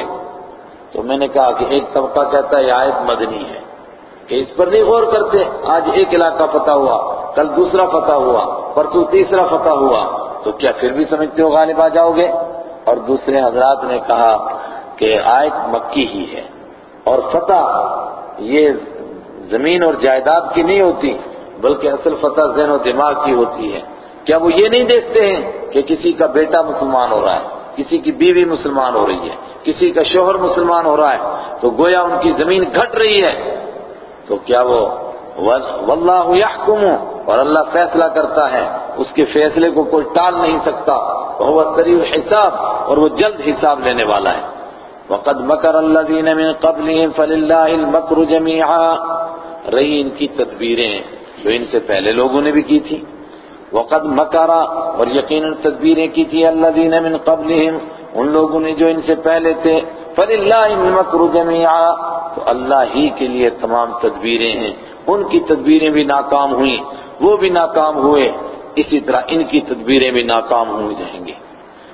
تو میں نے کہا کہ ایک طبقہ کہتا ہے یہ آیت مدنی ہے کہ اس پر نہیں غور کرتے، آج ایک علاقہ فتح ہوا، کل دوسرا فتح ہوا، پرسوں تیسرا فتح ہوا۔ تو کیا پھر بھی سمجھتے ہو غالب آ جاؤ گے؟ اور دوسرے حضرات نے کہا کہ آیت مکی ہی ہے۔ اور فتح یہ زمین اور جائیداد کی نہیں ہوتی، بلکہ اصل فتح ذہن و دماغ کی ہوتی ہے۔ کیا وہ یہ نہیں دیکھتے ہیں کہ کسی کا بیٹا مسلمان ہو رہا ہے، کسی کی بیوی مسلمان ہو رہی ہے، کسی کا شوہر مسلمان ہو رہا ہے، تو گویا ان کی زمین گھٹ رہی ہے۔ تو کیا وہ واللہ یحکم اور اللہ فیصلہ کرتا ہے، اس کے فیصلے کو کوئی ٹال نہیں سکتا۔ وہ سریع حساب اور وہ جلد حساب لینے والا ہے۔ وقد مکر الذین من قبلهم فللہ المکر جميعا رہی ان کی تدبیریں، جو ان سے پہلے لوگوں نے بھی کی تھی۔ وقد مکرا اور یقیناً تدبیریں کی تھی الذین من قبلهم ان لوگوں نے جو ان سے پہلے تھے، فللہ المکر جميعا تو اللہ ہی کے لیے تمام تدبیریں ہیں۔ ان کی تدبیریں بھی ناکام ہوئیں، وہ بھی ناکام ہوئے، اسی طرح ان کی تدبیریں بھی ناکام ہو جائیں گے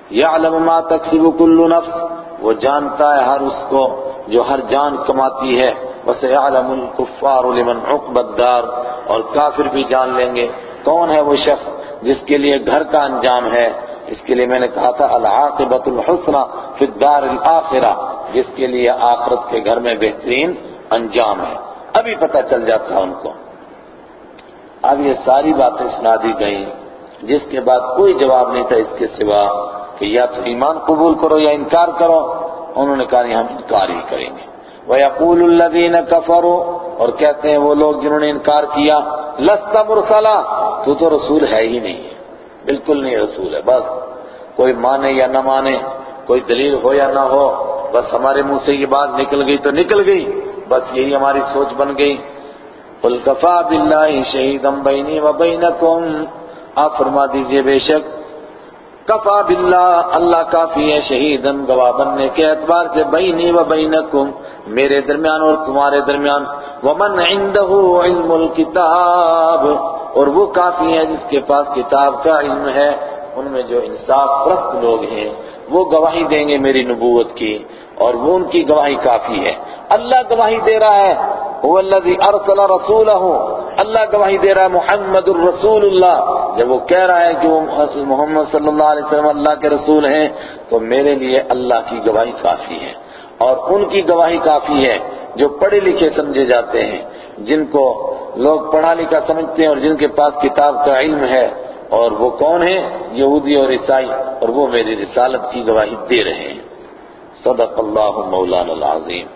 یعلم ما تکسب کل نفس، وہ جانتا ہے ہر اس کو جو ہر جان کماتی ہے۔ وَسَيَعْلَمُ الْكُفَّارُ لِمَنْ عُقْبَ الدَّارِ۔ اور کافر بھی جان لیں گے۔ کون ہے وہ شخص جس کے لیے گھر کا انجام ہے؟ اس کے لیے میں نے کہا تھا، العاقبۃ الحسنى فی الدار الاخرہ۔ جس کے لیے آخرت کے گھر میں بہترین انجام ہے۔ ابھی پتہ چل جاتا ان کو۔ اب یہ ساری باتیں سنا دی گئیں، جس کے بعد کوئی جواب نہیں تھا اس کے سوا کہ یا تو ایمان قبول کرو یا انکار کرو۔ انہوں نے کہا ہم انکار ہی کریں گے۔ وَيَقُولُ الَّذِينَ كَفَرُوا، اور کہتے ہیں وہ لوگ جنہوں نے انکار کیا، لَسْتَ مُرْسَلًا، تو تو رسول ہے ہی نہیں۔ بالکل نہیں رسول ہے، بس۔ کوئی مانے یا نہ مانے، کوئی دلیل ہو یا نہ ہو، بس ہمارے منہ سے یہ بات نکل گئی تو نکل گئی۔ بس یہی ہماری سوچ بن گئی۔ قُلْ كَفَى بِاللَّهِ شَهِيدًا بَيْنِي وَبَيْنَكُمْ آپ فرما دیجیے بے شک۔ کفا باللہ، اللہ کافی ہے شہیدن گواہ بننے کے اعتبار سے بینی و بینکم۔ میرے درمیان اور تمہارے درمیان۔ ومن عنده علم الكتاب۔ اور وہ کافی ہے جس کے پاس کتاب کا علم ہے۔ ان میں جو انصاف پرست لوگ ہیں، وہ گواہی دیں گے میری نبوت کی۔ اور وہ ان کی گواہی کافی ہے۔ اللہ گواہی دے رہا ہے وہ اللہ ارسل رسولہ اللہ گواہی دے رہا ہے محمد الرسول اللہ جب وہ کہہ رہا ہے کہ وہ محمد صلی اللہ علیہ وسلم اللہ کے رسول ہیں، تو میرے لیے اللہ کی گواہی کافی ہے۔ اور ان کی گواہی کافی ہے جو پڑھے لکھے سمجھے جاتے ہیں، جن کو لوگ پڑھا لکھا سمجھتے ہیں اور جن کے پاس کتاب کا علم ہے۔ اور وہ کون ہیں؟ یہودی اور عیسائی، اور وہ میری رسالت کی گواہی دے رہے ہیں۔ صدق الله مولانا العظيم.